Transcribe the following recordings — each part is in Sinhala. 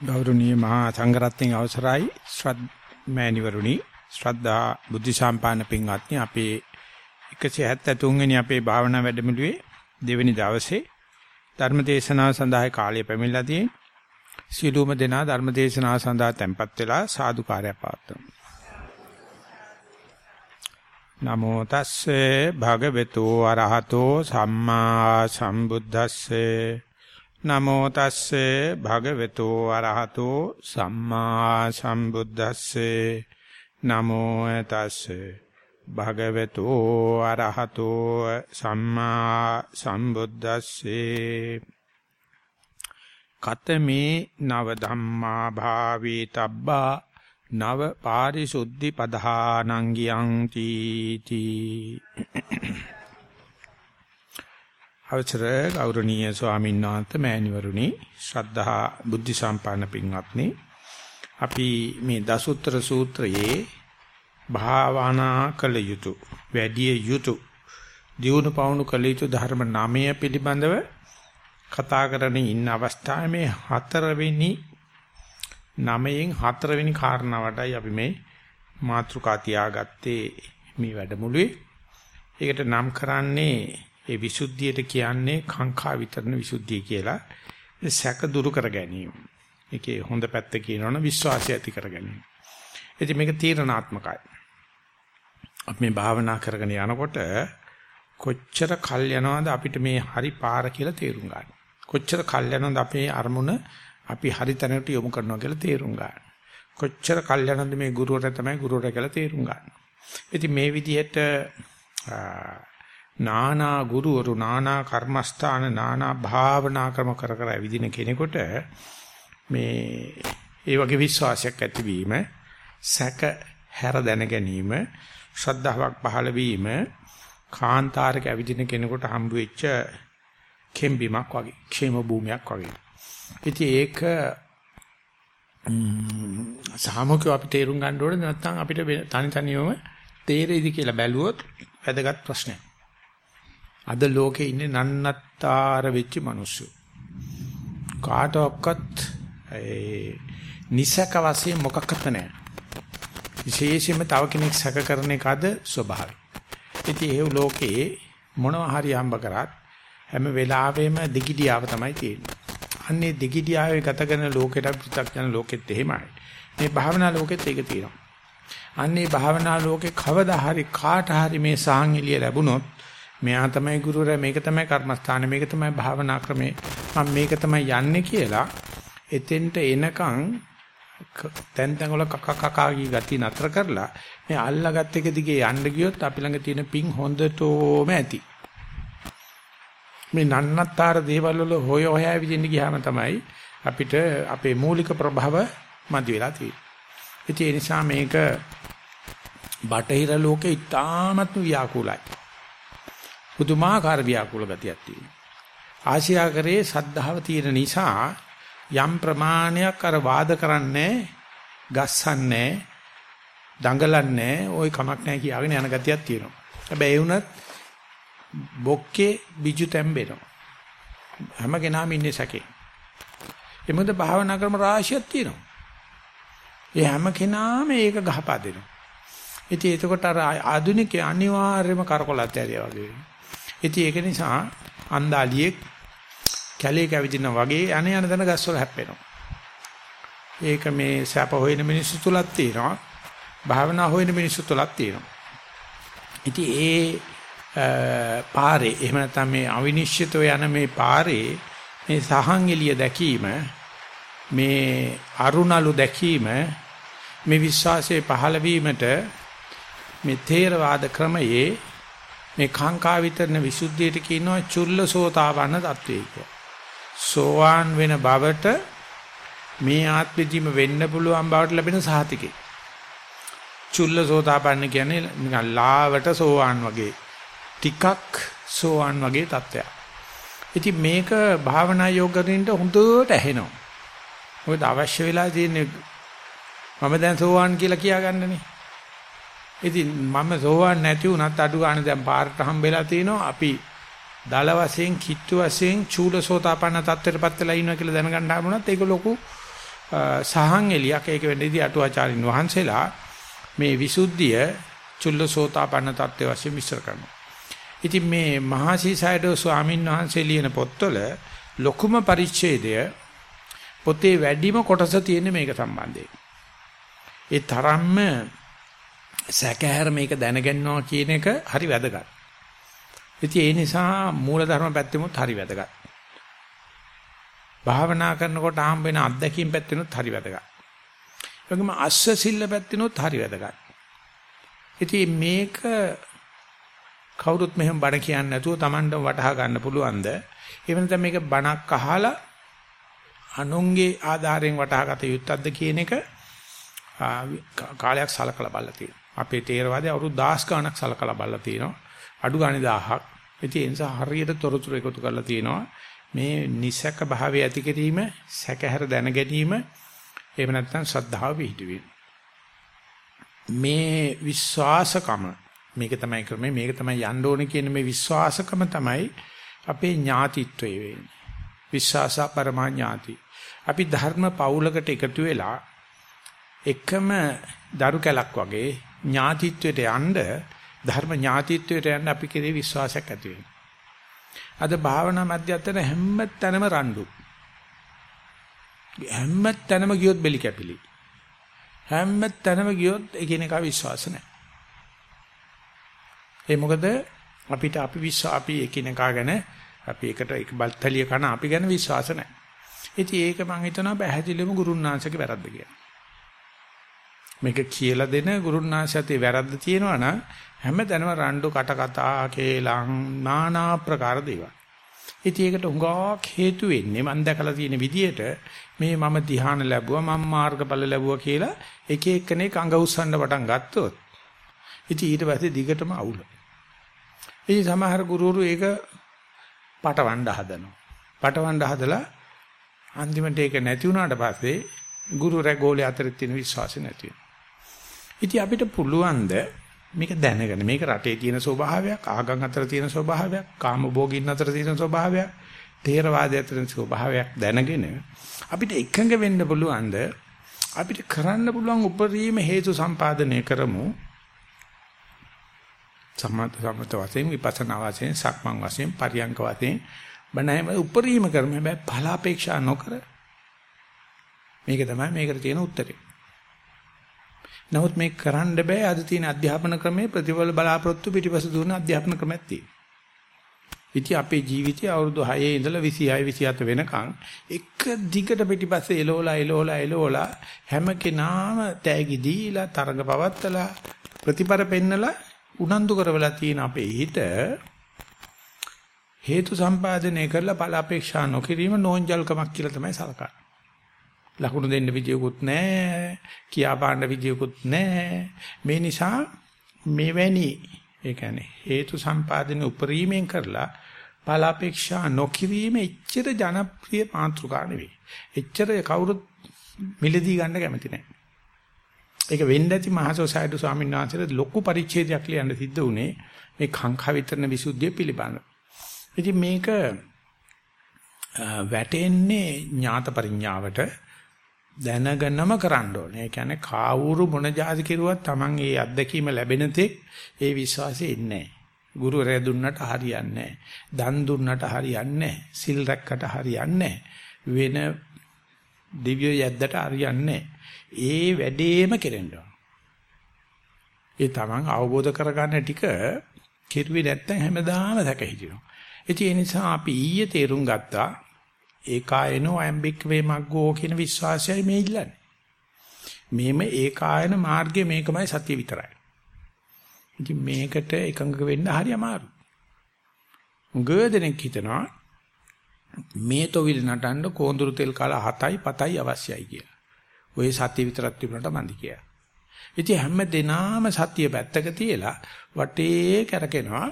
ගෞරවනීය මහා සංඝරත්නයේ අවසරයි ශ්‍රද්ධාමෑණිවරුනි ශ්‍රද්ධා බුද්ධ සම්පාදන පින්වත්නි අපේ 173 වෙනි අපේ භාවනා වැඩමුළුවේ දෙවෙනි දවසේ ධර්ම දේශනාව සඳහා කාලය පැමිණලා තියෙන සියලුම දෙනා ධර්ම දේශනාව සඳහා tempත් වෙලා සාදුකාරය පාත්තුමු නමෝ තස්සේ භගවතු අරහතෝ සම්මා සම්බුද්දස්සේ නමෝ තස්සේ භගවතු අරහතෝ සම්මා සම්බුද්දස්සේ. නමෝ තස්සේ භගවතු අරහතෝ සම්මා සම්බුද්දස්සේ. කතමේ නව ධම්මා භාවී තබ්බා නව පාරිසුද්ධි පධානං ගියන්ති තී අවසර ගෞරවනීය ස්වාමීන් වහන්සේ මෑණිවරුනි ශ්‍රද්ධා බුද්ධ සම්පන්න පින්වත්නි අපි මේ දසුත්‍ර සූත්‍රයේ භාවනා කළ යුතු වැඩි යුතු දියුණු පවුණු කළ යුතු ධර්ම නාමය පිළිබඳව කතා කරගෙන ඉන්න අවස්ථාවේ මේ හතරවෙනි නමයෙන් හතරවෙනි කාරණාවටයි අපි මේ මාතෘකා තියාගත්තේ මේ වැඩමුළුවේ. ඒකට නම් කරන්නේ ඒ විසුද්ධියට කියන්නේ කාංකා විතරන විසුද්ධිය කියලා. සැක දුරු කර ගැනීම. ඒකේ හොඳ පැත්ත කියනවනම් විශ්වාසය ඇති කර ගැනීම. ඉතින් මේක තීරණාත්මකයි. අපි මේ භාවනා කරගෙන යනකොට කොච්චර කල් යනවද අපිට මේ හරි පාර කියලා තේරුම් ගන්න. කොච්චර කල් යනවද අපේ අරමුණ අපි හරි තැනකට යොමු කරනවා කියලා තේරුම් ගන්න. කොච්චර කල් යනවද මේ ගුරුවරයා තමයි ගුරුවරයා කියලා තේරුම් ගන්න. ඉතින් මේ විදිහට නානා ගුරුවරු නානා කර්මස්ථාන නානා භාවනා ක්‍රම කර කර විදින කෙනෙකුට මේ ඒ වගේ විශ්වාසයක් ඇතිවීම සැක හැර දැන ගැනීම ශ්‍රද්ධාවක් පහළ වීම කාන්තාරක ඇවිදින කෙනෙකුට හම්බ වෙච්ච කෙම්බිමක් වගේ ക്ഷേම භූමියක් වගේ. ඉතින් ඒක සාමූහිකව අපි තේරුම් ගන්න ඕනේ නැත්නම් අපිට තනි තනියම තේරෙයිද කියලා බැලුවොත් වැදගත් ප්‍රශ්නයක්. අද ලෝකේ ඉන්නේ නන්නත්තර වෙච්ච මිනිස්සු. කාටවත් ඒ නිසක වශයෙන් මොකක්වත් නැහැ. විශේෂයෙන්ම තව කෙනෙක් සැක කරන එකද ස්වභාවය. ඉතින් ඒ ලෝකේ මොනවා හරි හම්බ කරත් හැම වෙලාවෙම දිගිඩියාව තමයි තියෙන්නේ. අන්නේ දිගිඩියාවේ ගත කරන ලෝකෙට පෘථග්ජන ලෝකෙත් එහෙමයි. මේ භාවනා ලෝකෙත් ඒක තියෙනවා. අන්නේ භාවනා ලෝකේ කවදා හරි කාට හරි මේ සාහන් ලැබුණොත් මෙයා තමයි ගුරුවරයා මේක තමයි කර්මස්ථාන මේක තමයි භාවනා ක්‍රමේ. මම මේක තමයි යන්නේ කියලා එතෙන්ට එනකන් තැන් තැන් වල කක කකා ගී ගති නතර කරලා මේ අල්ලාගත් එක දිගේ යන්න ගියොත් අපි ළඟ තියෙන පිං හොඳටම ඇති. මේ නන්නත්තර දේවල් වල හොය හොයා විදින්න ගියාම තමයි අපිට අපේ මූලික ප්‍රභව මදි වෙලා තියෙන්නේ. ඒ නිසා මේක බටහිර ලෝකේ ඉතාමත්ම ව්‍යාකූලයි. පුදුමාකාර ව්‍යාකූල ගතියක් තියෙනවා. ආසියාකරේ සද්ධාව තියෙන නිසා යම් ප්‍රමාණයක් අර වාද කරන්නේ ගස්සන්නේ දඟලන්නේ ওই කමක් නැහැ කියාගෙන යන ගතියක් තියෙනවා. හැබැයි ඒ වුණත් බොක්කේ බිජු තැම්බෙනවා. හැම කෙනාම ඉන්නේ සැකේ. ඒ මොකද භාවනා ක්‍රම රාශියක් තියෙනවා. ඒ හැම කෙනාම ඒක ගහපා දෙනවා. ඉතින් එතකොට අර ආධුනිකය අනිවාර්යයෙන්ම කරකොලත් ඇරියා වගේ වෙනවා. ඉතින් ඒක නිසා අන්දාලියෙක් කැලේ කැවිදිනා වගේ අන යන දන ගස්වල හැප්පෙනවා. ඒක මේ සැප හොයන මිනිස්සු තුලක් තියෙනවා. භාවනා හොයන මිනිස්සු තුලක් තියෙනවා. ඉතින් ඒ පාරේ එහෙම නැත්නම් මේ අවිනිශ්චිතව යන මේ පාරේ මේ සහන් එළිය දැකීම මේ අරුණලු දැකීම මේ විශ්වාසයේ පහළ වීමට මේ තේරවාද ක්‍රමයේ මේ කාංකා විතරන විසුද්ධියට කියනවා චුල්ලසෝතාපන්න තත්වයේ කියලා. සෝවාන් වෙන බවට මේ ආත්මෙදිම වෙන්න පුළුවන් බවට ලැබෙන සහතිකේ. චුල්ලසෝතාපන්න කියන්නේ නිකන් ලාවට සෝවාන් වගේ. ටිකක් සෝවාන් වගේ තත්ත්වයක්. ඉතින් මේක භාවනා යෝගරින්ට හොඳට ඇහෙනවා. මොකද අවශ්‍ය වෙලා තියෙන්නේ මම දැන් සෝවාන් කියලා කියාගන්නනේ. ඉතින් මම සෝවන් නැති වුණත් අඩු ගන්න දැන් පාරට හම්බෙලා තිනවා අපි දල වශයෙන් කිට්ටු වශයෙන් චූලසෝතාපන්න තත්ත්වයටපත් වෙලා ඉන්නවා කියලා දැනගන්න හම්බුණත් ඒක ලොකු සහන් එලියක් ඒක වෙන්නේදී අටුවාචාරින් වහන්සේලා මේ විසුද්ධිය චුල්ලසෝතාපන්න தත්ත්ව වශයෙන් මිශ්‍ර කරනවා. ඉතින් මේ මහසීසයඩෝ ස්වාමීන් වහන්සේ ලියන පොත්වල ලොකුම පරිච්ඡේදය පොතේ වැඩිම කොටස තියෙන්නේ මේක සම්බන්ධයෙන්. ඒ තරම්ම සැකහැර මේක දැනගන්නවා කියන එක හරි වැදගත්. ඉතින් ඒ නිසා මූලධර්ම පැත්තෙමුත් හරි වැදගත්. භාවනා කරනකොට හම්බ වෙන අත්දැකීම් පැත්තෙනුත් හරි වැදගත්. ඒ වගේම අස්ස සිල්ල පැත්තෙනුත් හරි වැදගත්. ඉතින් මේක කවුරුත් මෙහෙම බණ කියන්නේ නැතුව Tamanට වටහා ගන්න පුළුවන්ද? එහෙම නැත්නම් මේක බණක් අහලා අනුන්ගේ ආධාරයෙන් වටහාගත යුත්තක්ද කියන එක කාලයක් සලකලා බලලා තියෙනවා. අපේ තේරවාදයේ අවුරුදු 10 ගණක් සලකලා බලලා තියෙනවා. අඩු ගානේ 1000ක්. ඉතින් ඒ නිසා හරියට තොරතුරු එකතු කරලා තියෙනවා. මේ නිසක භාවය ඇති කිරීම, සැකහැර දැන ගැනීම, එහෙම නැත්නම් ශ්‍රද්ධාව පිහිටවීම. මේ විශ්වාසකම මේක තමයි ක්‍රමය මේක තමයි යන්න ඕනේ කියන මේ විශ්වාසකම තමයි අපේ ඥාතිත්වය වෙන්නේ. විශ්වාස පරමා ඥාති. අපි ධර්ම පවුලකට එකතු වෙලා එකම දරු කැලක් වගේ ඥාතිත්වයට යන්න ධර්ම ඥාතිත්වයට යන්න අපි කෙරේ විශ්වාසයක් ඇති වෙනවා. අද භාවනා මධ්‍යස්ථන හැම තැනම රණ්ඩු. හැම තැනම ගියොත් බෙලි කැපිලි. හැම තැනම ගියොත් එකිනෙකා විශ්වාස නැහැ. ඒ මොකද අපිට අපි විශ්වාස අපි එකිනෙකා ගැන අපි එකට එක බල්තලිය කන අපි ගැන විශ්වාස නැහැ. ඉතින් ඒක මම හිතනවා පැහැදිලිවම ගුරුන්නාංශගේ වැරද්ද කියලා. මේක කියලා දෙන ගුරුන්නාංශයතේ වැරද්ද තියෙනවා නම් හැමදැනම රණ්ඩු කට කතා කේලම් নানা ප්‍රකාර දේවල්. ඉතින් ඒකට හුඟක් හේතු වෙන්නේ මම දැකලා තියෙන විදිහට මේ මම ධ්‍යාන ලැබුවා මම මාර්ගඵල ලැබුවා කියලා එක එක්කෙනෙක් අඟ උස්සන්න පටන් ගත්තොත් ඉතින් ඊට පස්සේ දිගටම අවුල. ඉතින් සමහර ගුරුවරු ඒක පටවන්න හදනවා. පටවන්න හදලා අන්තිමට ඒක නැති වුණාට පස්සේ ගුරු රැගෝලේ අතර තියෙන විශ්වාසය නැති වෙනවා. ඉතින් අපිට පුළුවන් ද මේක දැනගෙන මේක රටේ තියෙන ස්වභාවයක් ආගම් අතර තියෙන ස්වභාවයක් කාමභෝගින් අතර තියෙන ස්වභාවයක් තේරවාදය අතර තියෙන ස්වභාවයක් දැනගෙන අපිට එකඟ වෙන්න පුළුවන්ද අපිට කරන්න පුළුවන් උපරිම හේතු සම්පාදනය කරමු. සම්මත සම්මත වශයෙන් විපස්සනා වශයෙන් සක්මන් වශයෙන් පරියංක වශයෙන් බණයිම උපරිම කරමු. හැබැයි ඵලාපේක්ෂා නොකර මේක තමයි මේකට තියෙන උත්තරේ. නමුත් මේක කරන්න බෑ අද තියෙන අධ්‍යාපන ක්‍රමයේ ප්‍රතිඵල බලාපොරොත්තු පිටිපස්ස දුවන අධ්‍යාපන ක්‍රමයක් තියෙනවා. ඉතින් අපේ ජීවිතය අවුරුදු 6 ඉඳලා 26 27 වෙනකන් එක දිගට පිටිපස්සේ එලෝලා එලෝලා එලෝලා හැම කෙනාම තෑගි දීලා තරඟ පවත්තලා ප්‍රතිපර පෙන්නලා උනන්දු කරවලා තියෙන අපේ හිත හේතු සම්පාදනය කරලා ඵල අපේක්ෂා නොකිරීම නෝන්ජල්කමක් කියලා තමයි සලකන්නේ. ලකුණු දෙන්න විදියකුත් නැහැ කියා පාන්න විදියකුත් නැහැ මේ නිසා මෙවැනි ඒ කියන්නේ හේතු සම්පාදනය උපරිමයෙන් කරලා බලාපේක්ෂා නොකිරීම එච්චර ජනප්‍රිය මාතෘකා නෙවෙයි. එච්චර කවුරුත් මිලදී ගන්න කැමති නැහැ ඒක වෙන්න ඇති මහසෝසයිඩු ස්වාමීන් වහන්සේට ලොකු පරිච්ඡේදයක් ලියන්න සිද්ධ වුණේ මේ කාංකා විතරන විසුද්ධිය පිළිබඳව. ඉතින් මේක වැටෙන්නේ ඥාත පරිඥාවට දැනගෙනම කරන්න ඕනේ. ඒ කියන්නේ කාවුරු මොන જાති කෙරුවත් Taman ඒ අත්දැකීම ලැබෙන තෙක් ඒ විශ්වාසෙ ඉන්නේ නැහැ. ගුරුවරයා දුන්නට හරියන්නේ නැහැ. දන් දුන්නට හරියන්නේ නැහැ. සිල් රැක්කට හරියන්නේ වෙන දිව්‍ය යද්දට හරියන්නේ ඒ වැඩේම කෙරෙන්න ඒ Taman අවබෝධ කරගන්න ටික කෙරුවේ නැත්නම් හැමදාම සැක හිටිනවා. ඒ නිසා අපි ඊයේ තේරුම් ගත්තා ඒකායනෝ අයම්බික් වේ මග්ගෝ කියන විශ්වාසයයි මේ ඉල්ලන්නේ. මේම ඒකායන මාර්ගය මේකමයි සත්‍ය විතරයි. ඉතින් මේකට එකඟ වෙන්න හරි අමාරුයි. උගදෙනෙක් හිතනවා මේ තොවිල නටන්න කෝඳුරු තෙල් කාලා 7යි 7යි අවශ්‍යයි කියලා. ඔය සත්‍ය විතරක් තිබුණාට මන්දි කියලා. ඉතින් හැම දිනාම සත්‍ය පැත්තක තියලා වටේ කරකිනවා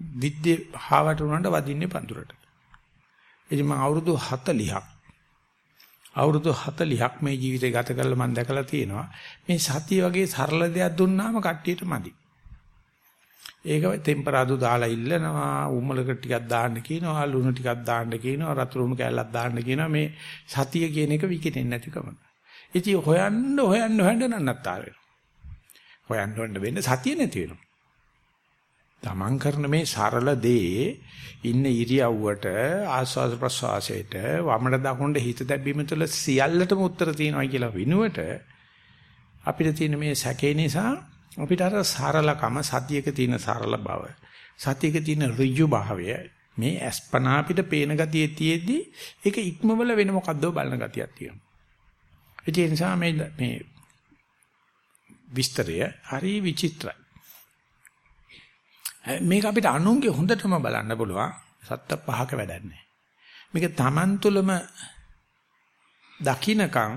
විද්‍ය හාවට උනට වදින්නේ පඳුරට. ඉතින් මම අවුරුදු 40ක් අවුරුදු 40ක් මේ ජීවිතේ ගත කරලා මම දැකලා තියෙනවා මේ සතිය වගේ සරල දෙයක් දුන්නාම කට්ටියට මදි. ඒක ටෙම්පරාදු දාලා ඉල්ලනවා උම්මලක ටිකක් දාන්න කියනවා ලුණු ටිකක් දාන්න කියනවා රතු ලුණු කෑල්ලක් දාන්න කියනවා මේ සතිය කියන එක විකිනෙන්නේ නැතිකම. ඉතින් හොයන්න හොයන්න හොයන්න නන්නත්තර වෙනවා. හොයන්න හොයන්න වෙන්නේ සතිය නැති වෙනවා. තමන් කරන මේ සරල දේ ඉන්න ඉරියව්වට ආස්වාද ප්‍රසවාසයට වමඩ දකුණට හිත දැබීම තුළ සියල්ලටම උත්තර තියෙනවා කියලා විනුවට අපිට තියෙන මේ සැකේ නිසා අපිට අර සරලකම සතියක තියෙන සරල බව සතියක තියෙන ඍජු භාවය මේ අස්පනා අපිට පේන ගතියේ තියෙද්දි ඒක ඉක්මවල වෙන මොකද්ද බලන ගතියක් තියෙනවා. ඒ නිසා මේ මේ විස්තරය හරි විචිත්‍රයි. මේක අපිට අනුන්ගේ හොඳටම බලන්න පුළුවන් සත්ත පහක වැඩක් නැහැ. මේක Taman තුලම දකින්නකම්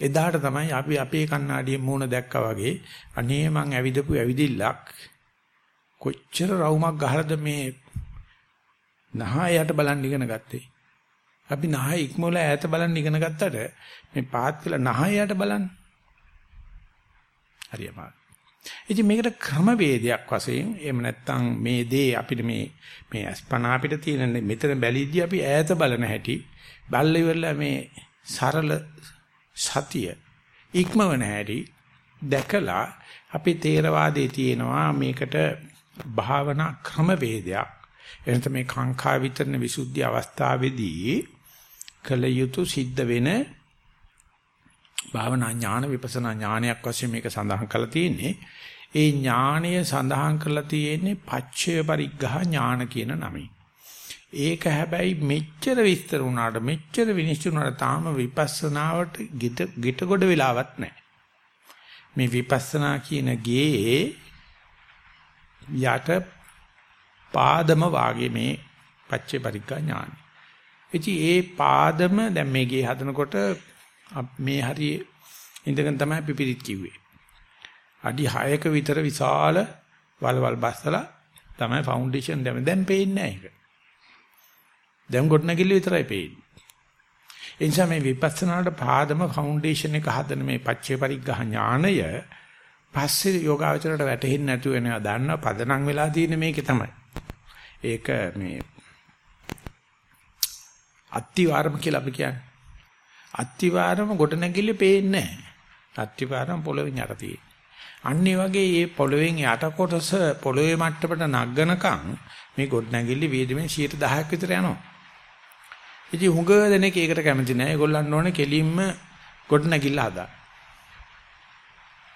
එදාට තමයි අපි අපේ කණ්ණාඩියේ මූණ දැක්කා වගේ අනේ මං ඇවිදපු ඇවිදිල්ලක් කොච්චර රවුමක් ගහලාද මේ නහයට බලන් ඉගෙන ගත්තේ. අපි නහය ඉක්මවල ඈත බලන් ඉගෙන ගත්තට මේ පාත් කියලා නහයට බලන්න. හරියම. ඉතින් මේකට ක්‍රමවේදයක් වශයෙන් එහෙම නැත්නම් මේ දේ අපිට මේ මේ අස්පනා අපිට තියෙන මෙතන බැලිද්දි අපි ඈත බලන හැටි බල්ල ඉවරලා මේ සරල සතිය ඉක්මවන හැටි දැකලා අපි තේරවාදයේ තියෙනවා මේකට භාවනා ක්‍රමවේදයක්. එනත මේ කාංකා විතරන විසුද්ධි අවස්ථාවේදී කල යුතු සිද්ධ වෙන භාවනා ඥාන විපස්සනා ඥානයක් වශයෙන් මේක සඳහන් කරලා තියෙන්නේ ඒ ඥානය සඳහන් කරලා තියෙන්නේ පච්චය පරිග්ඝා ඥාන කියන නමින් ඒක හැබැයි මෙච්චර විස්තර වුණාට මෙච්චර විනිශ්චය වුණාට තාම විපස්සනාවට ගිට ගිට ගොඩ වෙලාවක් නැහැ. මේ විපස්සනා කියන ගේ යට පාදම වාගේ මේ පච්චේ පරිග්ගා ඥානයි. ඉතින් ඒ පාදම දැන් මේ ගේ හදනකොට මේ හරිය ඉඳගෙන තමයි පිපිරිත් කිව්වේ. අඩි 6ක විතර විශාල වලවල් බස්සලා තමයි ෆවුන්ඩේෂන් දැම්මේ. දැන් පේන්නේ නැහැ ඒක. දැන් ගොඩනැගිල්ල විතරයි පේන්නේ. ඒ නිසා මේ විපස්සනාට පාදම ෆවුන්ඩේෂන් එක හදන මේ පච්චේ පරිග්‍රහ ඥානය පස්සේ යෝගාවචරයට වැටෙන්නේ නැතුව වෙනවා. දන්නවා පදනම් වෙලා තියෙන්නේ මේකේ තමයි. ඒක මේ අත්තිවාරම කියලා අපි කියන්නේ. අත්තිවාරම ගොඩනැගිල්ල පේන්නේ නැහැ. අත්තිවාරම පොළවෙන් යට තියෙන්නේ. අන්න ඒ වගේ මේ පොළවෙන් යට කොටස පොළවේ මට්ටමට නගනකම් මේ ගොඩනැගිලි වේදමෙන් 10%ක් විතර යනවා. ඉතින් හුඟ දෙනෙක් ඒකට කැමති නැහැ. ඒගොල්ලන් ඕනේ කෙලින්ම ගොඩනැගිල්ල හදා.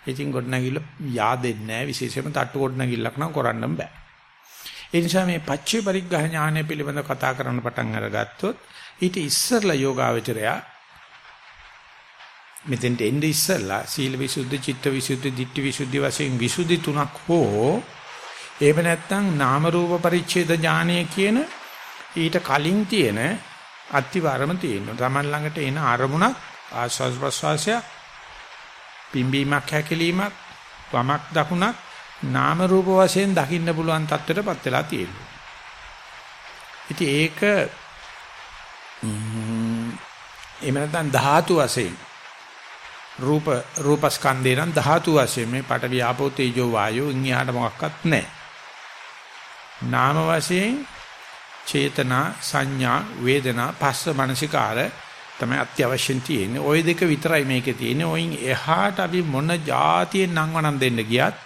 ඉතින් ගොඩනැගිල්ල yaadෙන්නේ නැහැ. විශේෂයෙන්ම තට්ටු ගොඩනැගිල්ලක් නම් කරන්න බෑ. ඒ නිසා මේ පච්චේ පරිග්‍රහ ඥානය පිළිබඳව කතා කරන්න පටන් අරගත්තොත් ඊට ඉස්සරලා යෝගාවචරයා මෙතෙන්ට එන්නේ ඉස්සරලා සීල විසුද්ධි, චිත්ත විසුද්ධි, ditthi විසුද්ධි වශයෙන් විසුද්ධි තුනක් හෝ එහෙම නැත්නම් නාම රූප පරිච්ඡේද ඥානය කියන ඊට කලින් තියෙන අත්තිවරම තියෙනවා. Taman ළඟට එන අරමුණක් ආස්වාස් ප්‍රස්වාසය පිම්බීමක් හැකිලීමක් වමක් දකුණක් නාම රූප වශයෙන් දකින්න පුළුවන් තත්ත්වයටපත් වෙලා තියෙනවා. ඉතින් ඒක එහෙම නැත්නම් ධාතු වශයෙන් රූප රූපස්කන්ධේ නම් ධාතු වශයෙන් මේ පඨවි ආපෝ තේජෝ වායෝ ඉන්හිහාට මොකක්වත් නැහැ. නාම වශයෙන් චේතනා සංඥා වේදනා පස්ස මනසිකාර තමයි අත්‍යවශ්‍යයෙන් තියෙන්නේ. ওই දෙක විතරයි මේකේ තියෙන්නේ. ওইන් එහාට අපි මොන જાතියෙන් නංවනම් දෙන්න ගියත්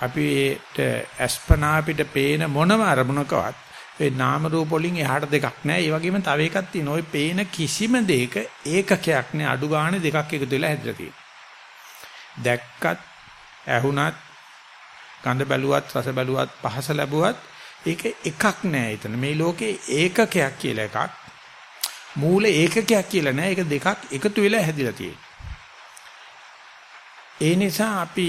අපිට අස්පනා අපිට පේන මොනම අරමුණකවත් ඒ නාම රූප වලින් එහාට දෙකක් නැහැ. ඒ වගේම තව එකක් තියෙනවා. ওই පේන කිසිම දෙයක ඒකකයක් නෑ. අඩු ගානේ දෙකක් එකතු වෙලා හැදලා තියෙනවා. දැක්කත්, ඇහුණත්, ගඳ බැලුවත්, රස බැලුවත්, පහස ලැබුවත් ඒක එකක් නෑ එතන. මේ ලෝකේ ඒකකයක් කියලා එකක්. මූල ඒකකයක් කියලා නෑ. ඒක දෙකක් එකතු වෙලා හැදිලා තියෙනවා. ඒ නිසා අපි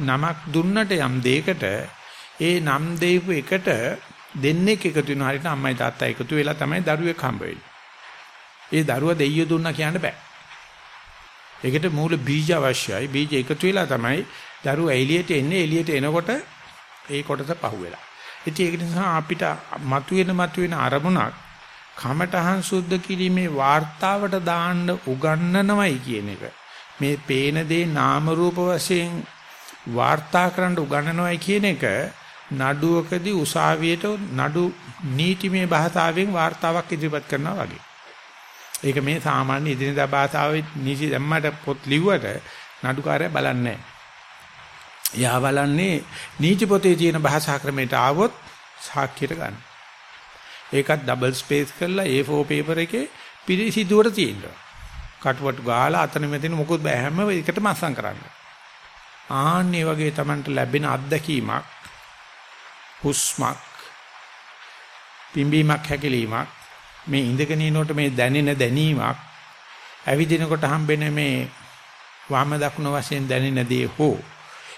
නමක් දුන්නට යම් දෙයකට ඒ නම් දෙයිපු එකට දෙන්නේ එකතු වෙන හරියට අම්මයි තාත්තා එකතු වෙලා තමයි දරුවෙක් හම්බ ඒ දරුවා දෙයියෝ දුන්නා කියන්න බෑ. ඒකට මූල බීජ අවශ්‍යයි. බීජ එකතු වෙලා තමයි දරුවා එළියට එන්නේ. එළියට එනකොට ඒ කොටස පහුවෙලා. ඉතින් ඒක නිසා අපිට මතුවෙන මතුවෙන අරමුණක් කමඨහං සුද්ධ කිරීමේ වார்த்தාවට දාන්න උගන්නනවයි කියන එක. මේ පේන දේ නාම රූප වශයෙන් වාර්තා කරන්න උගන්වනවයි කියන එක නඩුවකදී උසාවියට නඩු නීතිමය භාෂාවෙන් වාර්තාවක් ඉදිරිපත් කරනවා වගේ. ඒක මේ සාමාන්‍ය ඉදිරියදා භාෂාවේ නීති දැම්මට පොත් ලිව්වට නඩුකාරයා බලන්නේ නැහැ. එයා බලන්නේ නීති පොතේ තියෙන භාෂා ක්‍රමයට ආවොත් සාක්ෂියට ගන්න. ඒකත් ඩබල් ස්පේස් කරලා A4 පේපර් එකේ පිළිසිදුවට තියෙනවා. කටුවට ගාලා අතන මෙතන මොකොත් බෑ හැම එකටම අස්සම් කරන්න. ආන්නේ වගේ Tamanට ලැබෙන අත්දැකීමක් හුස්මක් පිම්බීමක් හැකිලීමක් මේ ඉඳගෙන ඉනකොට මේ දැනෙන දැනීමක් ඇවිදිනකොට හම්බෙන මේ වම දකුණ වශයෙන් දැනෙන දේ හෝ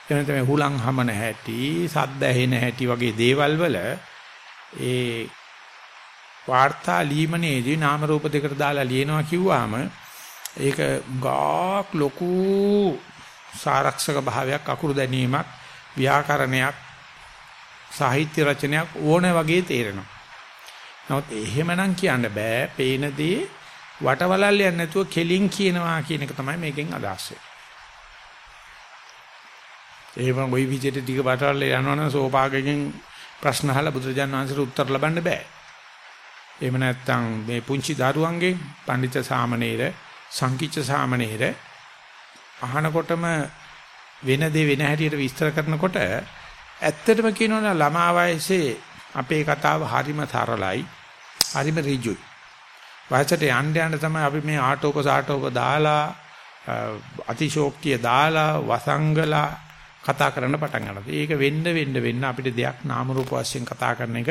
එන තමයි හුලං හමන හැටි සද්ද ඇහෙන හැටි වගේ දේවල් වල ඒ වාර්තා ලීමනේදී නාම රූප දෙකට දාලා ලියනවා කිව්වහම ඒක ගාක් ලොකු සාරක්ෂක භාවයක් අකුරු දැනීමක් ව්‍යාකරණයක් සාහිත්‍ය රචනයක් ඕන වගේ තේරෙනවා. නමුත් එහෙමනම් කියන්න බෑ. පේන දේ වටවලල් යන්නේ නැතුව කෙලින් කියනවා කියන එක තමයි මේකෙන් අදහස් වෙන්නේ. එහෙම ওই විදිහට ටික වටවලල් යනවනම් සෝපාගයෙන් ප්‍රශ්න අහලා බුදුරජාණන් වහන්සේට උත්තර ලබන්න බෑ. එහෙම නැත්නම් මේ පුංචි දරුවන්ගේ පඬිත සාමණේර සංකිච්ඡ සාමණේර අහනකොටම වෙන දේ වෙන හැටියට විස්තර කරනකොට ඇත්තටම කියනවනම් ළමා වයසේ අපේ කතාව හරිම තරලයි හරිම ඍජුයි වයසට යන්න යන්න තමයි අපි මේ ආටෝප සාටෝප දාලා අතිශෝක්තිය දාලා වසංගලා කතා කරන්න පටන් ගන්නවා. ඒක වෙන්න වෙන්න වෙන්න අපිට දෙයක් නාම රූප වශයෙන් කතා කරන එක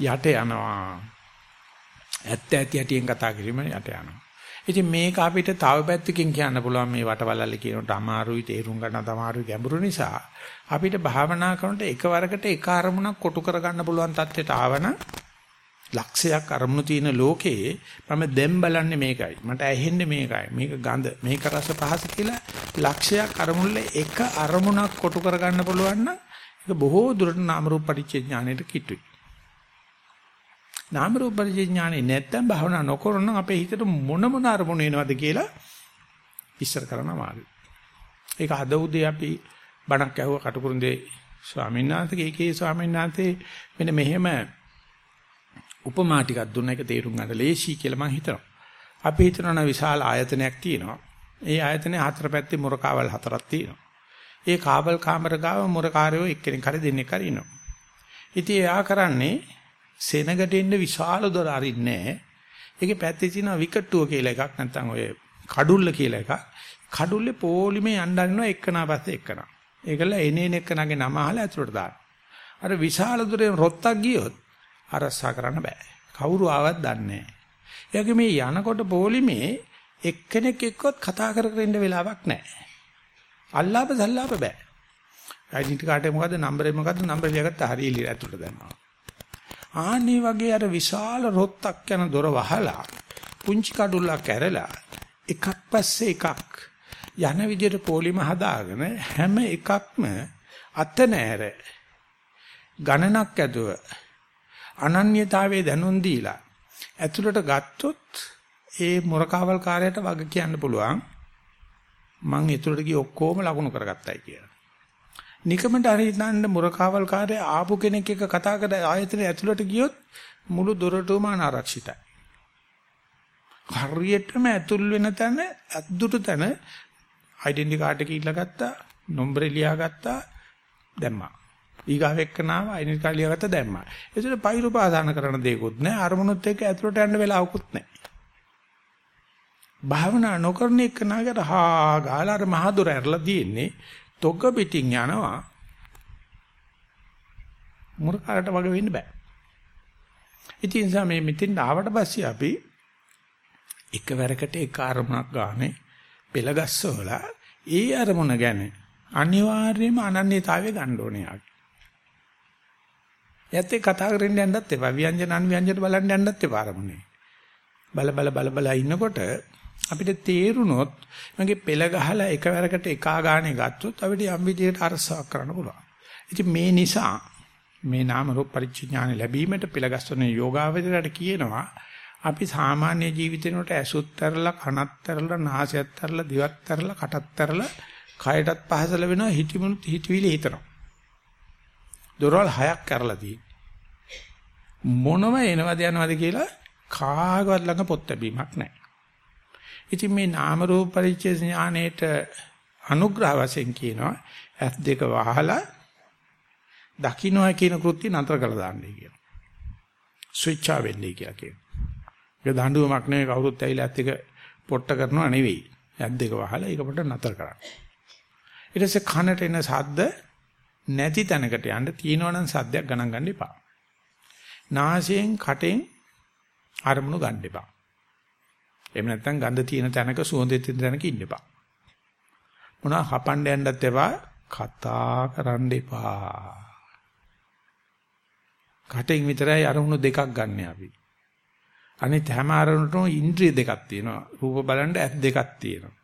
යට යනවා. ඇත්ත ඇති ඇටියෙන් කතා කිරීම යට යනවා. ඉතින් මේක අපිට තව පැත්තකින් කියන්න පුළුවන් මේ වටවලල්ල කියනට අමාරුයි තේරුම් ගන්න අමාරුයි ගැඹුරු නිසා අපිට භාවනා කරනට එකවරකට එක අරමුණක් කොටු කර ගන්න පුළුවන් තත්ත්වයට ආවන ලක්ෂයක් අරමුණු තියෙන ලෝකේ මම දැන් බලන්නේ මේකයි මට ඇහෙන්නේ මේකයි මේක ගඳ මේක රස පහස කියලා ලක්ෂයක් අරමුණල එක අරමුණක් කොටු කර ගන්න පුළුවන් නම් ඒක බොහෝ දුරට නාම රූප පරිච්ඡේඥාණයට කිට්ටුයි. නාම රූප පරිඥානේ නැත්තම් භාවනා නොකරන අපේ හිතට මොන මොන අරමුණු එනවද කියලා ඉස්සර කරන අමාරුයි. ඒක අද උදේ අපි බණක් ඇහුව කටුකුරුන්දේ ස්වාමීන් වහන්සේගේ ඒකේ ස්වාමීන් වහන්සේ මෙන්න මෙහෙම උපමා ටිකක් දුන්න එක තේරුම් ගන්න ලේසි කියලා මම හිතනවා. අපි හිතනවා විශාල ආයතනයක් තියෙනවා. ඒ ආයතනේ හතර පැත්තේ මුරකාවල් හතරක් තියෙනවා. ඒ කාබල් කාමර ගාව මුරකාරයෝ එක්කෙනෙක් හරි දෙන්නෙක් හරි ඉන්නවා. ඉතින් එයා කරන්නේ සෙනගට එන්න විශාල දොර අරින්නේ නැහැ. ඒකේ පැත්තේ තියෙන විකට්ටුව කියලා එකක් නැත්නම් ඔය කඩුල්ල කියලා එකක්. කඩුල්ලේ පොලිමේ යන්න අරිනවා එක්කනා පස්සේ එක්කනා. ඒකල එනේන එක්කනාගේ නම අහලා ඇතුළට දාන්න. අර විශාල දොරෙන් රොත්තක් ගියොත් අරසා කරන්න බෑ. කවුරු ආවත් දන්නේ නැහැ. මේ යනකොට පොලිමේ එක්කෙනෙක් එක්කවත් කතා කර කර ඉන්න වෙලාවක් නැහැ. අල්ලාප සල්ලාප බෑ. ඩෙන්ටි කාඩ් එක මොකද්ද නම්බරේ මොකද්ද නම්බර් ලියගත්ත හරිය ඇතුළට දැම්මා. ආන්නේ වගේ අර විශාල රොත්තක් යන දොර වහලා පුංචි කඩුල්ලක් ඇරලා එකක් පස්සේ එකක් යන විදිහට පොලිම හදාගෙන හැම එකක්ම අත නෑර ගණනක් ඇතුව අනන්‍යතාවයේ දැනුම් දීලා ඇතුළට ගත්තොත් ඒ මොරකාවල් කාර්යයට වග කියන්න පුළුවන් මං ඇතුළට ගිය ඔක්කොම ලකුණු කරගත්තයි කියලා. නිකමට හරිනන්න මුරකාවල් කාර්යය ආපු කෙනෙක් එක්ක කතා කර ආයතනය ඇතුළට ගියොත් මුළු දොරටුවම අනාරක්ෂිතයි. හරියටම ඇතුල් වෙන තැන අද්දුට තැන ඩෙන්ටි කාඩ් එක ඉල්ල ගත්තා, නම්බරේ ලියා ගත්තා, දැම්මා. ඊගාව එක්කනාව ඩෙන්ටි කාඩ් ලියා ගත්තා දැම්මා. ඒසර පයිරු පාසාන කරන දෙයක්වත් නැහැ. අරමුණුත් එක්ක ඇතුළට යන්න වෙලාවකුත් නැහැ. භාවනා නොකරන එක්කනාකට හා ගාලා අර මහදොර ඇරලා තියෙන්නේ තොග පිටින් යනවා මුරකාරට වගේ වෙන්න බෑ. ඉතින් සමේ මෙතෙන් ආවට පස්සේ අපි එකවරකට එක අරමුණක් ගානේ පෙළගස්සවලා ඒ අරමුණ ගැන අනිවාර්යයෙන්ම අනන්‍යතාවය ගන්න ඕනේ ආගේ. යත්තේ කතා කරන්න යන්නත් එපා. ව්‍යංජන අනුව්‍යංජන බලන්න යන්නත් එපා අරමුණේ. බල බල බල බල ඉන්නකොට අපිට තේරුනොත් මගේ පෙළ ගහලා එකවරකට එකා ගානේ ගත්තොත් අපිට යම් විදිහකට අරසාවක් කරන්න පුළුවන්. ඉතින් මේ නිසා මේ නාම රූප පරිච්ඡේඥාන ලැබීමට පෙළගස්වන යෝගාවචරයට කියනවා අපි සාමාන්‍ය ජීවිතේනට ඇසුත් තරලා කනත් තරලා නාසයත් තරලා දිවත් තරලා කටත් තරලා කයටත් පහස ලැබෙනවා හිතමුත් හිතවිලි හිතනවා. දොරවල් හයක් කරලා තියෙන්නේ. මොනම එනවද යනවද කියලා කාගවත් ළඟ පොත් ලැබීමක් නැහැ. ඉතින් මේ නාම රූප පරිච්ඡේ ඥාණයට අනුග්‍රහ වශයෙන් කියනවා ඇස් දෙක වහලා දකින්නවා කියන කෘත්‍ය නතර කළා දාන්නයි කියනවා. ස්විච් ආ වෙන්නේ කියලා කියනවා. ඒක දඬුවමක් නෙවෙයි කවුරුත් ඇවිල්ලා ඇත් එක පොට්ට කරනවා නෙවෙයි. ඇත් දෙක වහලා ඒක පොට නතර කරන්න. ඊට පස්සේ කනට එන ශබ්ද නැති තැනකට යන්න තියෙනවනම් සද්දයක් ගණන් ගන්න එපා. නාසයෙන් කටෙන් අරමුණු ගන්න එපා. එහෙම නැත්නම් ගඳ තියෙන තැනක සුවඳ තියෙන තැනක ඉන්න එපා. මොනවා හපන්න යන්නත් එපා කතා කරන්න එපා. කටෙන් විතරයි අරමුණු දෙකක් ගන්න අපි. අනිත් හැම අරමුණටම ඉන්ද්‍රිය දෙකක් තියෙනවා. රූප බලන්න ඇස් දෙකක් තියෙනවා.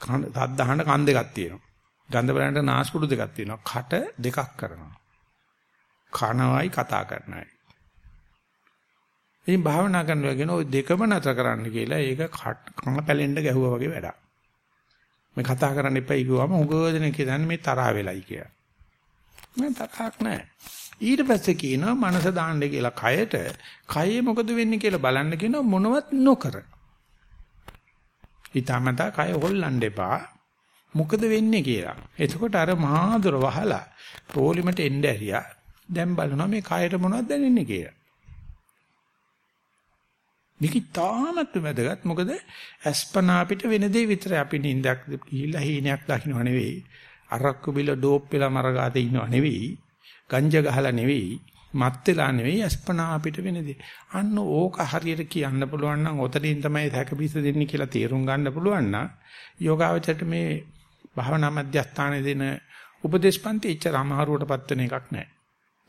කන සද්ද අහන්න කන් දෙකක් තියෙනවා. ගන්ධ බලන්න නාස්පුඩු දෙකක් තියෙනවා. කට දෙකක් කරනවා. කනවයි කතා කරනවයි. ඉතින් භාවනා කරනවා කියන ওই දෙකම නතර කරන්න කියලා ඒක කන පැලෙන්න ගැහුවා වගේ වැඩක්. මේ කතා කරන්න එපයි කිව්වම උගෝදෙන කියන්නේ මේ තරහ වෙලයි කියලා. මම තරහක් නැහැ. ඊට පස්සේ කියනවා මනස දාන්න කියලා කයට කයේ මොකද වෙන්නේ කියලා බලන්න කියනවා මොනවත් නොකර. ඊටමතා කය හොල්ලන්න එපා. මොකද වෙන්නේ කියලා. එතකොට අර මහා දොර වහලා පොලිමට එන්න ඇරියා. දැන් බලනවා මේ කයට මොනවද දැනෙන්නේ කියලා. මේක තාමත් වැදගත්. මොකද අස්පනා අපිට වෙන දේ විතරයි. අපි නිින්දක් ගිහිල්ලා හීනයක් දකින්න නෙවෙයි. අරක්කු බිල ඩෝප් වෙලා මරගාතේ ඉන්නව නෙවෙයි. ගංජ ගහලා නෙවෙයි. මත් වෙලා නෙවෙයි. අස්පනා අපිට වෙන දේ. අන්න ඕක හරියට කියන්න පුළුවන් නම් ඔතනින් තමයි හැකපිස දෙන්නේ කියලා තේරුම් ගන්න පුළුවන් නම් යෝගාවචරයට මේ භාවනා මධ්‍යස්ථානයේ දෙන උපදේශපන්ති එච්චර අමාරුවටපත් වෙන එකක් නෑ.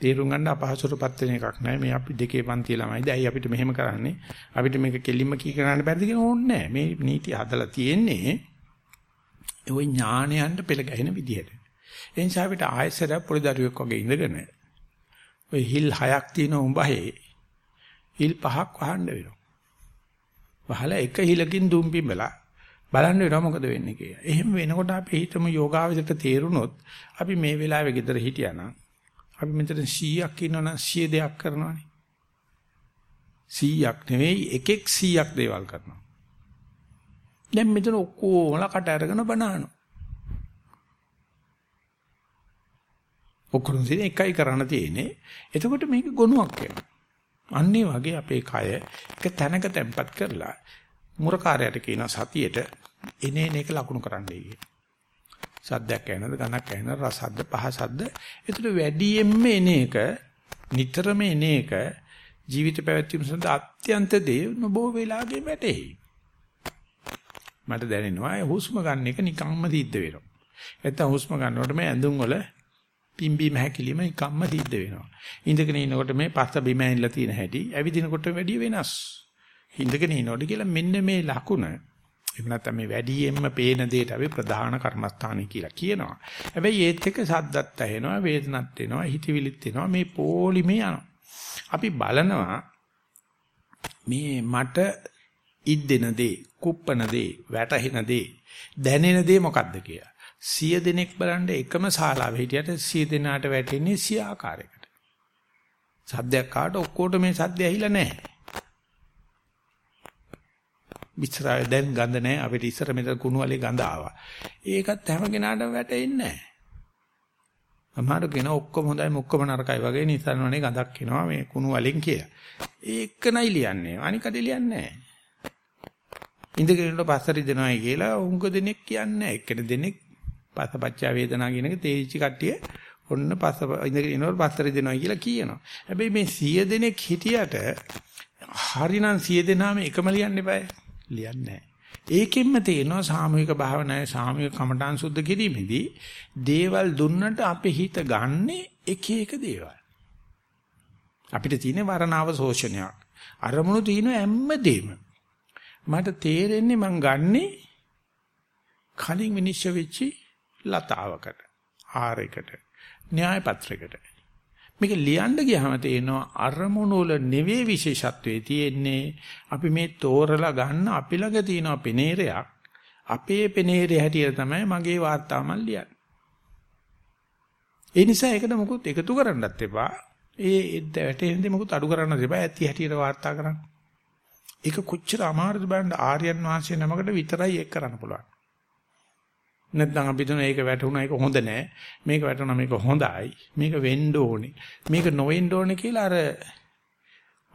තේරුම් ගන්න අපහසුටපත් වෙන එකක් නෑ. මේ අපි දෙකේ පන්ති ළමයිද ඇයි අපිට මෙහෙම කරන්නේ අපිට මේක කෙලින්ම කී කරන්න බැරිද කියන ඕනේ නෑ. මේ නීති හදලා තියෙන්නේ ওই ඥානයන්ට පෙළ ගැහෙන විදිහට. ඒ නිසා අපිට ආයසර පොඩි දරුවෙක් වගේ ඉඳගෙන ඔය හිල් හයක් තියෙන උඹහේ හිල් පහක් වහන්න වෙනවා. වහලා එක හිලකින් දුම් පිඹලා බලන්න වෙනවා මොකද වෙන්නේ කියලා. එහෙම වෙනකොට අපි හිතමු යෝගාවචරයට තේරුනොත් අපි මේ වෙලාවේ ගෙදර හිටියානම් අපි මෙතන 100ක් ඉන්නවනම් 100 දෙයක් කරනවානේ. 100ක් නෙවෙයි එකෙක් 100ක් දේවල් කරනවා. දැන් මෙතන ඔක්කොම ලකට අරගෙන බනහනවා. ඔක්කොම තියෙන එකයි කරන්න තියෙන්නේ. එතකොට මේක ගොනුවක් වෙනවා. අන්නේ වගේ අපේ කය එක තැනක තැම්පත් කරලා මුරකාරයට කියන සතියේට එනේන එක ලකුණු කරන්නයි කියන්නේ. සද්දයක් ඇහෙනවද ගඳක් ඇහෙනවද රසද්ද පහසද්ද ඒතර වැඩියෙන්ම එන එක නිතරම එන එක ජීවිත පැවැත්වීම සඳහා අත්‍යන්ත දේ නොබෝ වෙලාගේ වැටෙයි. මට දැනෙනවා හුස්ම ගන්න එක නිකම්ම සිද්ධ වෙනවා. නැත්තම් හුස්ම ගන්නකොට මේ ඇඳුම් වල පිම්බීම හැකිලිම නිකම්ම සිද්ධ වෙනවා. ඉඳගෙන ඉනකොට මේ පස්ස බිම ඇවිල්ලා තියෙන හැටි ඇවිදිනකොට වැඩි වෙනස්. ඉඳගෙන ඉනකොට කියලා මෙන්න මේ ලකුණ එහෙම නැත්නම් මේ වැඩියෙන්ම පේන දෙයට අපි ප්‍රධාන කර්මස්ථානයි කියලා කියනවා. හැබැයි ඒත් එක්ක සද්දත් ඇහෙනවා, වේදනත් එනවා, හිතවිලිත් එනවා. මේ පොලිමේ යනවා. අපි බලනවා මේ මට ඉද්දෙන දේ, කුප්පන දේ, වැටහෙන දේ, දැනෙන දේ මොකද්ද කියලා. සිය දෙනෙක් බලන්න එකම ශාලාවේ හිටියට සිය දෙනාට වැටෙන්නේ සිය ආකාරයකට. සද්දයක් ආවට ඔක්කොට මේ සද්ද ඇහිලා නැහැ. ඉස්සරහ දැන් ගඳ නැහැ. අපිට ඉස්සර මෙතන කුණු වලේ ගඳ ආවා. ඒකත් හැම කෙනාටම වැටෙන්නේ නැහැ. අමාරු කෙන ඔක්කොම හොඳයි ඔක්කොම නරකයි වගේ නිසන්වනේ ගඳක් එනවා මේ කුණු වලින් කියලා. ඒක නයි ලියන්නේ. අනිකට ලියන්නේ නැහැ. ඉඳගෙන ඉන්න පස්සරි දෙනවයි කියලා උංග දෙනෙක් කියන්නේ එක්කෙනෙක් දෙනෙක් පසපච්චා වේදනා කියන එක තේරිච්ච කට්ටිය ඔන්න පස්ස ඉඳගෙන ඉන්නකොට පස්සරි දෙනවයි කියලා කියනවා. හැබැයි මේ 100 දෙනෙක් හිටියට හරිනම් 100 දෙනාම එකම ලියන්න eBay. ලියන්නේ ඒකෙන්ම තේනවා සාමූහික භාවනාවේ සාමූහික කමඨාන් සුද්ධ කිරීමේදී දේවල් දුන්නට අපේ හිත ගන්නෙ එක එක දේවල්. අපිට තියෙන වරණාව ශෝෂණයක්. අරමුණු තියෙන හැමදේම. මට තේරෙන්නේ මං ගන්නෙ කලින් විනිශ්චය වෙච්චි ලතාවකට, ආරයකට, න්‍යාය පත්‍රයකට. මේක ලියන්න ගියාම තේනවා අරමුණු වල නෙවෙයි විශේෂත්වයේ තියෙන්නේ අපි මේ තෝරලා ගන්න අපි ළඟ තියෙන පෙනේරයක් අපේ පෙනේරේ හැටියට තමයි මගේ වාර්තාව මන් ලියන්නේ. ඒ නිසා ඒකට මොකුත් එකතු කරන්නත් එපා. ඒ වැටෙන දේ මොකුත් අඩු කරන්නත් එපා. ඇති හැටියට වාර්තා කරන්න. ඒක කොච්චර අමාරුද බලන්න ආර්යයන් වහන්සේ නමකට විතරයි ඒක කරන්න පුළුවන්. නැත්නම් අපිට මේක වැටුණා ඒක හොඳ නෑ. මේක වැටුණා මේක හොඳයි. මේක වෙන්න ඕනේ. මේක නොවෙන්න ඕනේ කියලා අර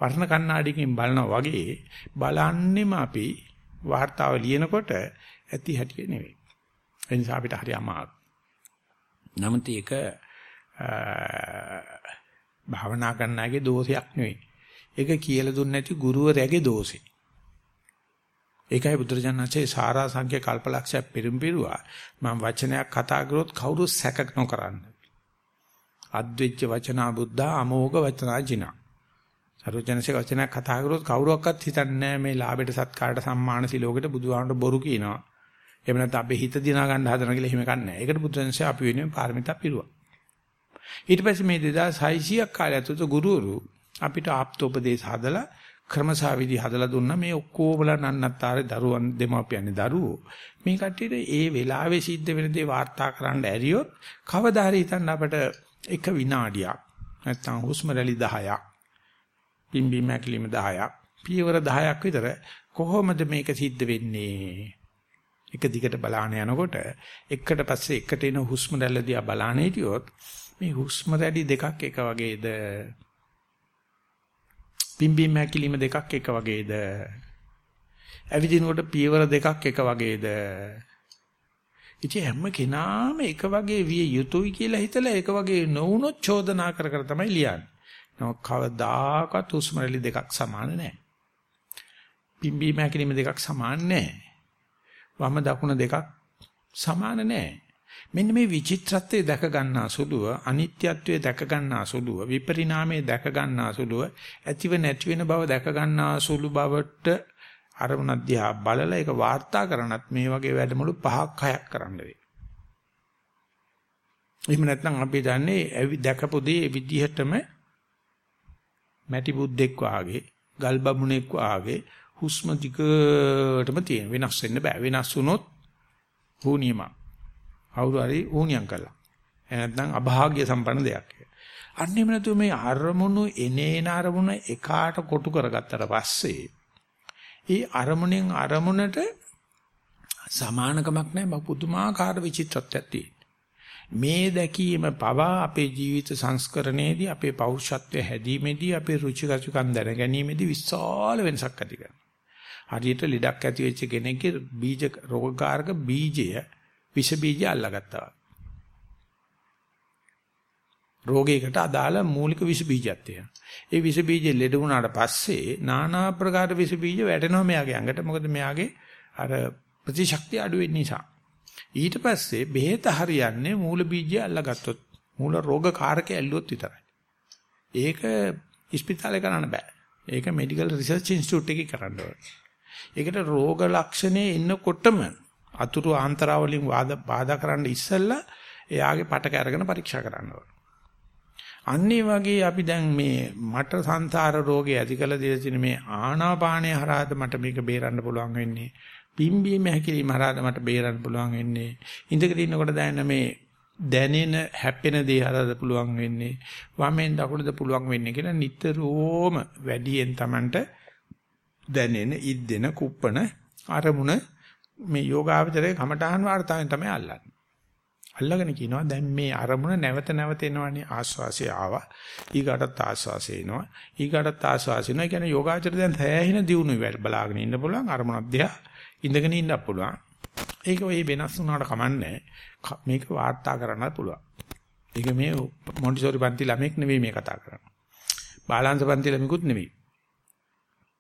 වර්ණ කණ්ණාඩියකින් බලනවා වගේ බලන්නෙම අපි වார்த்தාව ලියනකොට ඇති හැටි නෙවෙයි. ඒ නිසා අපිට හරි අමාරු නමුත් ඒක භාවනා කරන අයගේ දෝෂයක් නෙවෙයි. ඒක කියලා දුන්නේ නැති ගුරුවරයාගේ දෝෂේ. ඒකයි බුදුරජාණන්සේ සාරා සංඛ්‍ය කල්පලක්ෂය පෙරම්පිරුවා. මම වචනයක් කතා කරොත් කවුරු සැක නොකරන්න. අද්විච්ච වචනා බුද්ධා අමෝඝ වචනා ජිනා. සරුවචනසේ වචනයක් කතා කරොත් කවුරුවක්වත් හිතන්නේ මේ ලාභයට සත්කාරට සම්මාන සිලෝකෙට බුදුහාමුදුරට බොරු කියනවා. එහෙම නැත්නම් අපේ හිත දිනා ගන්න හදන කියලා එහෙම කන්නේ. ඒකට බුදුන්සේ අපි වෙනුවෙන් පාරමිතා පිරුවා. ඊට පස්සේ මේ 2600ක් කාලය ඇතුළත ගුරුවරු අපිට ආප්තෝපදේශ හදලා ක්‍රමසාවිදි හදලා දුන්නා. මේ ඔක්කොමලා නන්නත්තරේ දරුවන් දෙමාපියන්නේ දරුවෝ. මේ කට්ටියට ඒ වෙලාවේ සිද්ධ වෙන දේ වාර්තා කරන්න ඇරියොත් කවදා හරි හිතන්න අපිට එක විනාඩියක් නැත්නම් හුස්ම රැලි 10ක් පිම්බි මැකිලිම 10ක් පියවර 10ක් විතර කොහොමද මේක සිද්ධ වෙන්නේ? එක දිගට බලාන යනකොට එකට පස්සේ එකට එන හුස්ම රැල්ල දිහා බලාන හිටියොත් මේ හුස්ම රැලි දෙකක් එක වගේද? පිම්බීම හැකිලිම දෙකක් එක වගේද ඇවිදිනකොට පියවර දෙකක් එක වගේද ඉතින් හැම කෙනාම එක වගේ විය යුතුයි කියලා හිතලා එක වගේ නොවුනොත් චෝදනා කර කර තමයි ලියන්නේ. නමුත් කවදාකවත් හුස්ම රැලි දෙකක් සමාන නැහැ. පිම්බීම හැකිලිම දෙකක් සමාන නැහැ. වම දකුණ දෙකක් සමාන නැහැ. මෙන්න මේ විචිත්‍රත්වය දැක ගන්නා සුළුව අනිත්‍යත්වය දැක ගන්නා සුළුව විපරිණාමය දැක ගන්නා සුළුව ඇතිව නැති වෙන බව දැක ගන්නා සුළු බවට අරමුණ දිහා බලලා ඒක වාර්තා කරනත් මේ වගේ වැඩමුළු පහක් හයක් කරන්න වෙයි. එහෙම නැත්නම් අපි දන්නේ ඇවි දැකපු දේ විදිහටම මැටි බුද්දෙක් වාගේ ගල් බමුණෙක් වාගේ හුස්ම දිගටම තියෙන වෙනස් වෙන්න බෑ වෙනස් වුණොත් හුනියමක් කවුරු හරි ඌණියම් කළා. එහෙනම් අභාග්‍ය සම්පන්න දෙයක්. අන්නේම නැතු මේ අරමුණු එනේන අරමුණ එකාට කොටු කරගත්තට පස්සේ ඒ අරමුණෙන් අරමුණට සමානකමක් නැහැ පුදුමාකාර විචිත්‍රත්වයක් මේ දැකීම පවා අපේ ජීවිත සංස්කරණයේදී අපේ පෞරුෂත්වය හැදීමේදී අපේ රුචිකසුකම් දැන ගැනීමේදී විශාල වෙනසක් ඇති කරනවා. හරියට ලෙඩක් ඇති වෙච්ච කෙනෙක්ගේ බීජ රෝගකාරක බීජය විෂ බීජ අල්ලගත්තා. රෝගයකට අදාළ මූලික විෂ බීජයක් තියෙනවා. ඒ විෂ බීජ ලෙඩ වුණාට පස්සේ নানা ආකාර විෂ බීජ වැටෙනවා මෙයාගේ ඇඟට. මොකද මෙයාගේ අර ප්‍රතිශක්තිය අඩු වෙන නිසා. ඊට පස්සේ බෙහෙත හරියන්නේ මූල බීජය අල්ලගත්තොත් මූල රෝග කාරක ඇල්ලුවොත් විතරයි. ඒක ඉස්පිතාලේ කරන්න බෑ. ඒක මෙඩිකල් රිසර්ච් ඉන්ස්ටිටියුට් එකේ කරන්න ඕනේ. ඒකට රෝග ලක්ෂණේ එන්නකොටම අතුරු ආන්තරාවලින් බාධා කරන්න ඉස්සෙල්ලා එයාගේ පටක අරගෙන පරීක්ෂා කරන්න ඕන. අන්නේ වගේ අපි දැන් මේ මට සංසාර රෝගේ ඇති කළ දෙන මේ ආනාපානය හරහාද මට මේක බේරන්න පුළුවන් වෙන්නේ. පිම්බීම හැකිලිම හරහාද මට බේරන්න පුළුවන් වෙන්නේ. ඉඳගෙන ඉන්නකොට දැනෙන මේ දැනෙන හැපෙන දේ හරහාද පුළුවන් වෙන්නේ. වමෙන් දකුණද පුළුවන් වෙන්නේ කියලා නිතරම වැඩියෙන් Tamanට දැනෙන ඉද්දෙන කුප්පන අරමුණ මේ යෝගාවචරයේ කමඨාන් වார்த்தාවෙන් තමයි අල්ලන්නේ. අල්ලගෙන කියනවා දැන් මේ අරමුණ නැවත නැවත එනවනේ ආස්වාසය ආවා. ඊගාටත් ආස්වාසය එනවා. ඊගාටත් ආස්වාසය එනවා. ඒ කියන්නේ යෝගාචරය දැන් සෑහෙන දියුණුවයි බලාගෙන ඉන්න පුළුවන් අරමුණක් දිහා ඉඳගෙන ඉන්නත් පුළුවන්. ඒක ඔය වෙනස් වුණාට කමන්නේ. මේක වාර්තා කරන්නත් පුළුවන්. ඒක මේ මොන්ටිසෝරි පන්ති ළමෙක් නෙවෙයි මේ කතා කරන්නේ. බාලාංශ පන්ති ළමෙකුත් නෙවෙයි.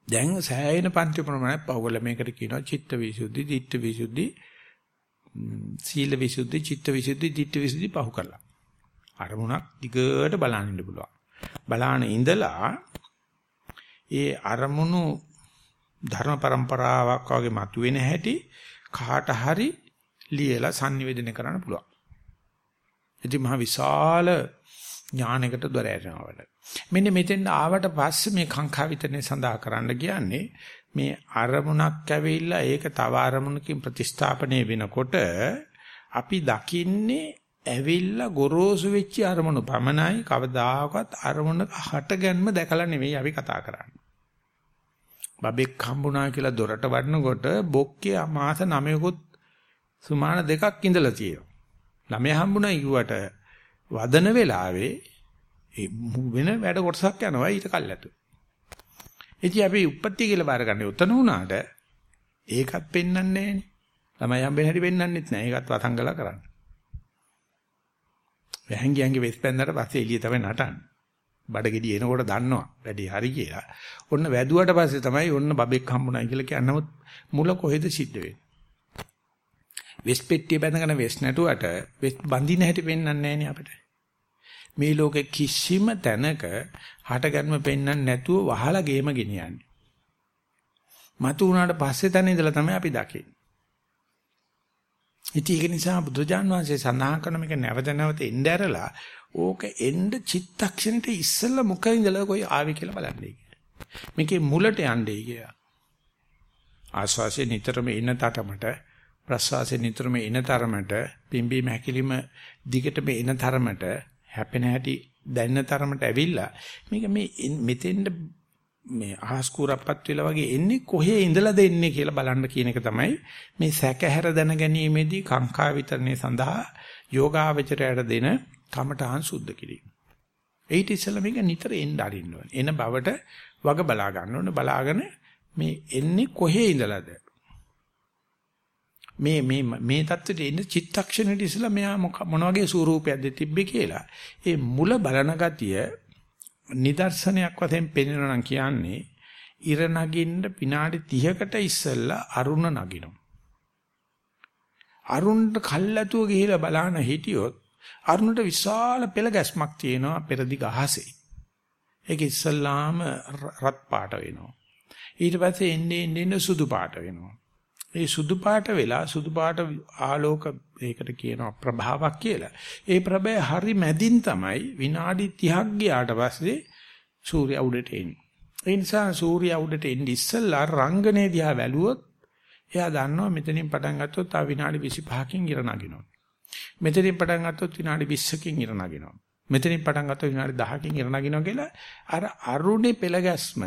දැන් සෑයෙන පන්ති ප්‍රමාණයක් පහුගල මේකට කියනවා චිත්ත විසුද්ධි, ධිට්ඨ විසුද්ධි, සීල විසුද්ධි, චිත්ත විසුද්ධි, ධිට්ඨ විසුද්ධි පහු කරලා. අරමුණක් දිගට බලන්න ඉන්න පුළුවන්. බලාන ඉඳලා ඒ අරමුණු ධර්ම પરම්පරාවක් වගේ මතුවෙන හැටි කාට හරි ලියලා sannivedana කරන්න පුළුවන්. ඉතින් මහ විශාල ඥානයකට දොර ඇරෙනවා වල. මෙන්න මෙතෙන් ආවට පස්සේ මේ කාංකා විතරනේ සඳහා කරන්න කියන්නේ මේ අරමුණක් ඇවිල්ලා ඒක තව අරමුණකින් ප්‍රතිස්ථාපනය වෙනකොට අපි දකින්නේ ඇවිල්ලා ගොරෝසු වෙච්ච අරමුණු පමණයි කවදාකවත් අරමුණක හටගන්ම දැකලා නෙවෙයි අපි කතා කරන්නේ. බබෙක් හම්බුණා කියලා දොරට වඩනකොට බොක්කේ මාස 9කුත් සුමාන දෙකක් ඉඳලා තියෙනවා. ළමයා හම්බුණා කිව්වට වදන වෙලාවේ වෙන වැඩ කොටසක් යනවා ඊට කල්ැතු. ඉතින් අපි උප්පත්ති කියලා බාරගන්නේ උතන වුණාට ඒකත් පෙන්වන්නේ නැහනේ. ළමයි හම්බෙන්න හැටි පෙන්වන්නෙත් නැහැ. ඒකත් වතංගලා කරන්නේ. වැහංගියන්ගේ වෙස් පැන්දට පස්සේ එළිය තමයි නටන්නේ. බඩගෙඩි එනකොට දන්නවා වැඩි හරි කියලා. ඔන්න වැදුවට පස්සේ තමයි ඔන්න බබෙක් හම්බුනායි කියලා කියන්නේ. නමුත් මුල කොහෙද සිද්ධ වෙන්නේ? වෙස් පෙට්ටිය බැඳගෙන වෙස් නැටුවට වෙස් බඳින හැටි පෙන්වන්නේ නැහනේ අපිට. මේ ලෝකේ කිසිම තැනක හටගන්ම පෙන්වන්න නැතුව වහලා ගේම ගෙනියන්නේ. මතු වුණාට පස්සේ තැන ඉඳලා තමයි අපි දකින්නේ. ඉතින් ඒක නිසා බුදුජාන් වහන්සේ සඳහන් කරන මේක නැවත නැවත එන්න ඇරලා ඕක එන්න චිත්තක්ෂණයට ඉස්සෙල්ලා මුඛ ඉඳලා කොයි ආවි කියලා බලන්නේ. මේකේ මුලට යන්නේ කියලා. ආස්වාසේ නිතරම එන තරමට ප්‍රස්වාසේ නිතරම එන තරමට පිම්බීම හැකිලිම දිගටම එන තරමට හැපෙන හැටි දැනෙන තරමට ඇවිල්ලා මේක මේ මෙතෙන්ද මේ අහස් කුරප්පත් වෙලා වගේ එන්නේ කොහේ ඉඳලාද එන්නේ කියලා බලන්න කියන එක තමයි මේ සැකහැර දැන ගැනීමේදී කාංකා විතරණේ සඳහා යෝගාවචරයට දෙන කමඨහන් සුද්ධ කිරීම. ඒිට ඉස්සෙල්ලා මේක නිතර එන්න අරින්න ඕනේ. එන බවට වග බලා ගන්න ඕනේ. බලාගෙන මේ එන්නේ කොහේ ඉඳලාද? මේ මේ මේ தත්ත්වෙට එන්න චිත්තක්ෂණයට ඉස්සෙල්ලා මෙයා මොන වගේ ස්වරූපයක්ද තිබ්බේ කියලා. ඒ මුල බලන ගතිය නිදර්ශනයක් වශයෙන් පෙන්වනවා නම් කියන්නේ ඉර නගින්න විනාඩි 30කට ඉස්සෙල්ලා අරුණ නගිනවා. අරුණට කල්ැතුව ගිහිලා බලන හිටියොත් අරුණට විශාල පෙළ ගැස්මක් තියෙනවා පෙරදි ගහසේ. ඒක ඉස්සල්ලාම රත් පාට වෙනවා. ඊට පස්සේ එන්නේ එන්නේ සුදු පාට වෙනවා. ඒ සුදු පාට වෙලා සුදු පාට ආලෝක ඒකට කියනවා ප්‍රභාවක් කියලා. ඒ ප්‍රභය හරි මැදින් තමයි විනාඩි 30ක් ගියාට පස්සේ සූර්ය උඩට එන්නේ. ඒ නිසා සූර්ය උඩට එන්නේ ඉස්සෙල්ලා රංගනේ දිහා බැලුවොත් එයා දන්නවා මෙතනින් පටන් ගත්තොත් තව විනාඩි 25කින් ඉර නගිනවා. මෙතනින් පටන් ගත්තොත් විනාඩි 20කින් ඉර නගිනවා. මෙතනින් පටන් ගත්තොත් විනාඩි 10කින් ඉර නගිනවා කියලා අර අරුණේ පෙළ ගැස්ම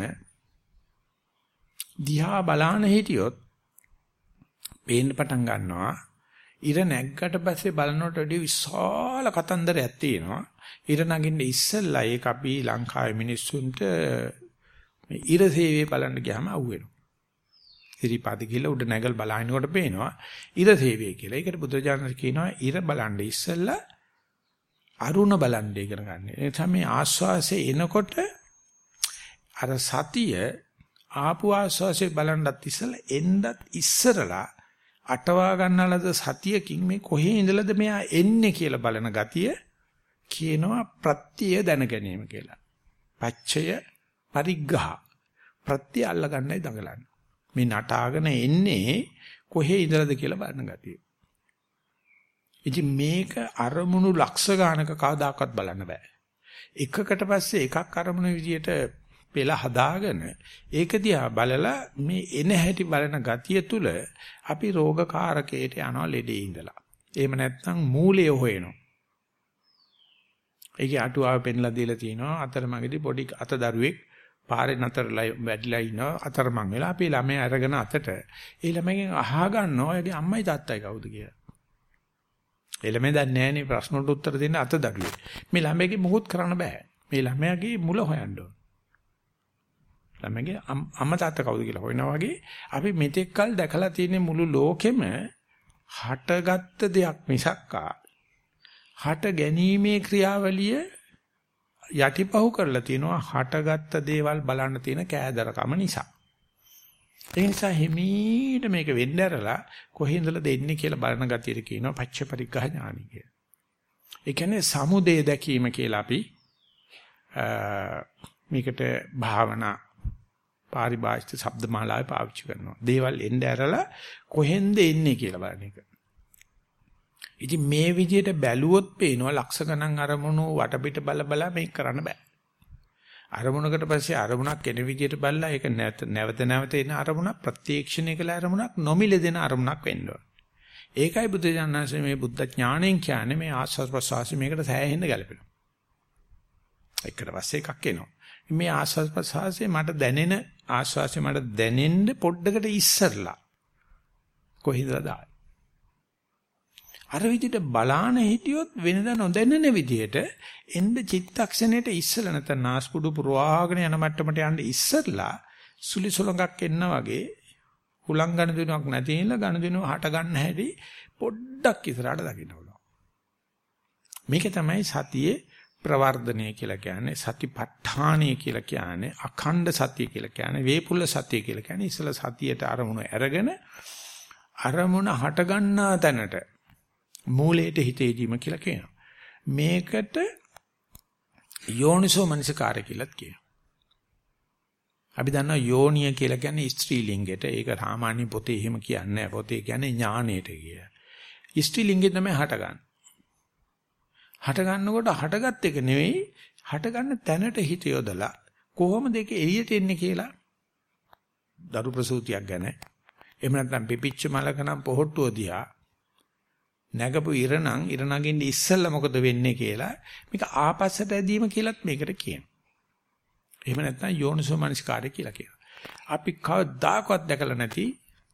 දිහා බලාන හිටියොත් පේන්න පටන් ගන්නවා. ඉර නැග්ගට පස්සේ බලනකොට වැඩි විශාල කතන්දරයක් තියෙනවා. ඉර නගින්න ඉස්සෙල්ලා ඒක අපි ලංකාවේ මිනිස්සුන්ට මේ ඉර සේවය බලන්න ගියාම අහුවෙනවා. ඉරිපාද කියලා උඩ නැගල් බලහිනකොට පේනවා ඉර සේවය කියලා. ඒකට බුදුජානක කියනවා ඉර බලන්න ඉස්සෙල්ලා අරුණ බලන්න ඉගෙන ගන්න. ඒ නිසා මේ ආස්වාසේ එනකොට අර සතිය ආපු ආස්වාසේ බලන්නත් ඉස්සෙල්ලා එන්නත් ඉස්සරලා අටවා ගන්නලද සතියකින් මේ කොහේ ඉඳලාද මෙයා එන්නේ කියලා බලන ගතිය කියනවා ප්‍රත්‍ය දැන ගැනීම කියලා. පච්චය පරිග්ඝහ ප්‍රත්‍ය අල්ල ගන්නයි දඟලන්නේ. මේ නටාගෙන එන්නේ කොහේ ඉඳලාද කියලා බලන ගතිය. ඉතින් මේක අරමුණු ලක්ෂ ගානක කවදාකවත් බලන්න බෑ. එකකට පස්සේ එකක් අරමුණු විදියට පෙළ හදාගෙන ඒක දිහා බලලා මේ එන හැටි බලන ගතිය තුල අපි රෝගකාරකයට යනවා ලෙඩේ ඉඳලා. එහෙම නැත්නම් මූලය හොයනවා. ඒකේ අටුවාව පෙන්ලා දීලා තිනවා අතරමඟදී පොඩි අතදරුවෙක් පාරේ නතරලා වැඩිලා ඉනවා අතරමං වෙලා අපි ළමයා අරගෙන අතට ඒ ළමයෙන් අහා ගන්නවා එයාගේ අම්මයි තාත්තයි කවුද කියලා. ඒ ළමයා දන්නේ නැහනේ ප්‍රශ්න වලට උත්තර දෙන්න අතදරුවේ. මේ ළමයාගේ මුකුත් කරන්න බෑ. මේ ළමයාගේ මුල හොයන්න ඕන. ළමයාගේ අම්මා තාත්තා කවුද කියලා හොයනවා වගේ අපි මෙතෙක් කල් දැකලා තියෙන මුළු ලෝකෙම හටගත්ත දෙයක් මිසක්කා හට ගැනීමේ ක්‍රියාවලිය යටිපහුව කරලා තියෙනවා හටගත්ත දේවල් බලන්න තියෙන කෑදරකම නිසා. ඒ නිසා හිමීට මේක වෙන්න ඇරලා කොහේඳල දෙන්නේ කියලා බලන ගතියට කියනවා පච්ච පරිග්‍රහ ඥානි කියලා. ඒ කියන්නේ සමුදේ දැකීම කියලා අපි මේකට භාවනා පාරිභාෂිත ශබ්දමාලාවේ පාවිච්චි කරනවා. දේවල් එන්න ඇරලා කොහෙන්ද එන්නේ කියලා බලන එක. ඉතින් මේ විදිහට බැලුවොත් පේනවා ලක්ෂ ගණන් අරමුණු වටපිට බල බල මේක කරන්න බෑ. අරමුණකට පස්සේ අරමුණක් එන විදියට බලලා ඒක නැවත නැවත නැවත එන අරමුණක් ප්‍රත්‍යක්ෂණය කළ අරමුණක් නොමිලෙදෙන අරමුණක් වෙන්න ඕන. ඒකයි බුද්ධ ඥානසේ මේ බුද්ධ ඥාණයෙන් කියන්නේ මේ ආස්වාද ප්‍රසවාසය මේකට සෑහෙන්න ගැලපෙනවා. එකට පස්සේ එකක් එනවා. මේ ආස්වාද ප්‍රසවාසයේ මට දැනෙන ආස්වාසය මට දැනෙන්න පොඩ්ඩකට ඉස්සරලා කොහින්දද අර විදිහට බලාන හිටියොත් වෙනදා නොදැනෙන විදිහට එන්න චිත්තක්ෂණයට ඉස්සලා නැත්නම් නාස්පුඩු පුරවාගෙන යන මට්ටමට යන්න ඉස්සරලා සුලි සුලඟක් එන්න වගේ හුලං ගණ දිනුවක් නැති ඉන්න ගණ දිනුව හට ගන්න හැටි පොඩ්ඩක් ඉස්සරහට දකින්න ඕන. මේක තමයි සතියේ ප්‍රවර්ධනය කියලා කියන්නේ සතිපට්ඨානය කියලා කියන්නේ අඛණ්ඩ සතිය කියලා කියන්නේ වේපුල්ල සතිය කියලා කියන්නේ ඉස්සලා සතියට අරමුණ අරගෙන අරමුණ හට ගන්නා තැනට මූලයට හිතේදීම කියලා කියනවා. මේකට යෝනිසෝ මනසිකාරය කියලාත් කියනවා. අපි දන්නවා යෝනිය කියලා කියන්නේ ස්ත්‍රී ලිංගෙට. ඒක සාමාන්‍ය පොතේ එහෙම කියන්නේ නැහැ. පොතේ කියන්නේ ඥාණයට කිය. ස්ත්‍රී ලිංගෙ තමයි හටගන්නේ. හට ගන්නකොට හටගත් එක නෙවෙයි හට ගන්න තැනට හිත යොදලා කොහොමද ඒක එළියට එන්නේ කියලා දරු ප්‍රසූතියක් ගැන එහෙම නැත්නම් පිපිච්ච මලකනම් පොහොට්ටුව දිහා නැගපු ඉරණං ඉරණගින්න ඉස්සෙල්ලා මොකද වෙන්නේ කියලා මේක ආපස්සට ඇදීම කියලත් මේකට කියනවා. එහෙම නැත්නම් යෝනිසෝ මනසිකාරය කියලා කියනවා. අපි කවදාකවත් දැකලා නැති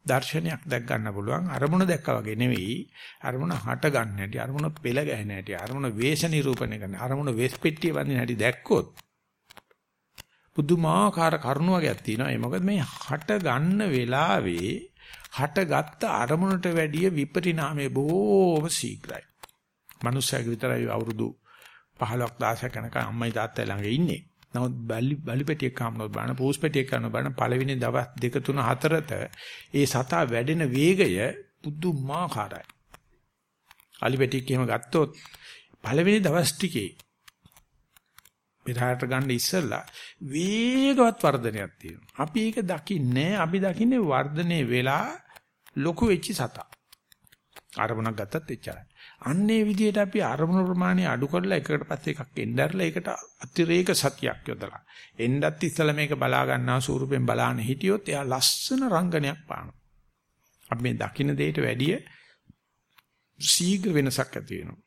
දර්ශනයක් දැක් ගන්න පුළුවන් අරමුණ දැක්කා වගේ නෙවෙයි අරමුණ හට ගන්න හැටි අරමුණ පෙළ ගැහෙන හැටි අරමුණ වේශ නිරූපණය කරන අරමුණ වේස් පෙට්ටිය වඳින හැටි දැක්කොත් පුදුමාකාර කරුණ වගේක් තියෙනවා ඒ මොකද මේ හට ගන්න වෙලාවේ හටගත්ත අරමුණට වැඩිය විපරිණාමය බොහෝම ශීඝ්‍රයි. මනුස්සයෙක් විතරයි අවුරුදු 15ක් 16ක් යනකම් අම්මයි තාත්තයි ළඟ ඉන්නේ. නමුත් බලි බලපෙටියක් කාමනොත් බලන පූස් පෙටියක් කරන බලන පළවෙනි දවස් දෙක තුන හතරට ඒ සතා වැඩෙන වේගය පුදුමාකාරයි. අලිපෙටියක් එහෙම ගත්තොත් පළවෙනි දවස් ටිකේ මෙරහට ගන්න ඉස්සෙල්ලා වේගවත් වර්ධනයක් තියෙනවා. අපි ඒක දකින්නේ අපි දකින්නේ වර්ධනේ වෙලා ලොකු වෙච්ච සතා. අරමුණක් ගත්තත් එච්චරයි. අන්නේ විදිහට අපි අරමුණු ප්‍රමාණය අඩු කරලා එකකට පස්සේ එකක් එnderලා ඒකට අතිරේක සතියක් යොදලා එන්නත් ඉස්සලා මේක බලා ගන්නවා ස්වරූපෙන් බලාන හිටියොත් එයා ලස්සන රංගනයක් පානවා. අපි මේ දකින්න දෙයට වැඩිය ශීඝ්‍ර වෙනසක් ඇති වෙනවා.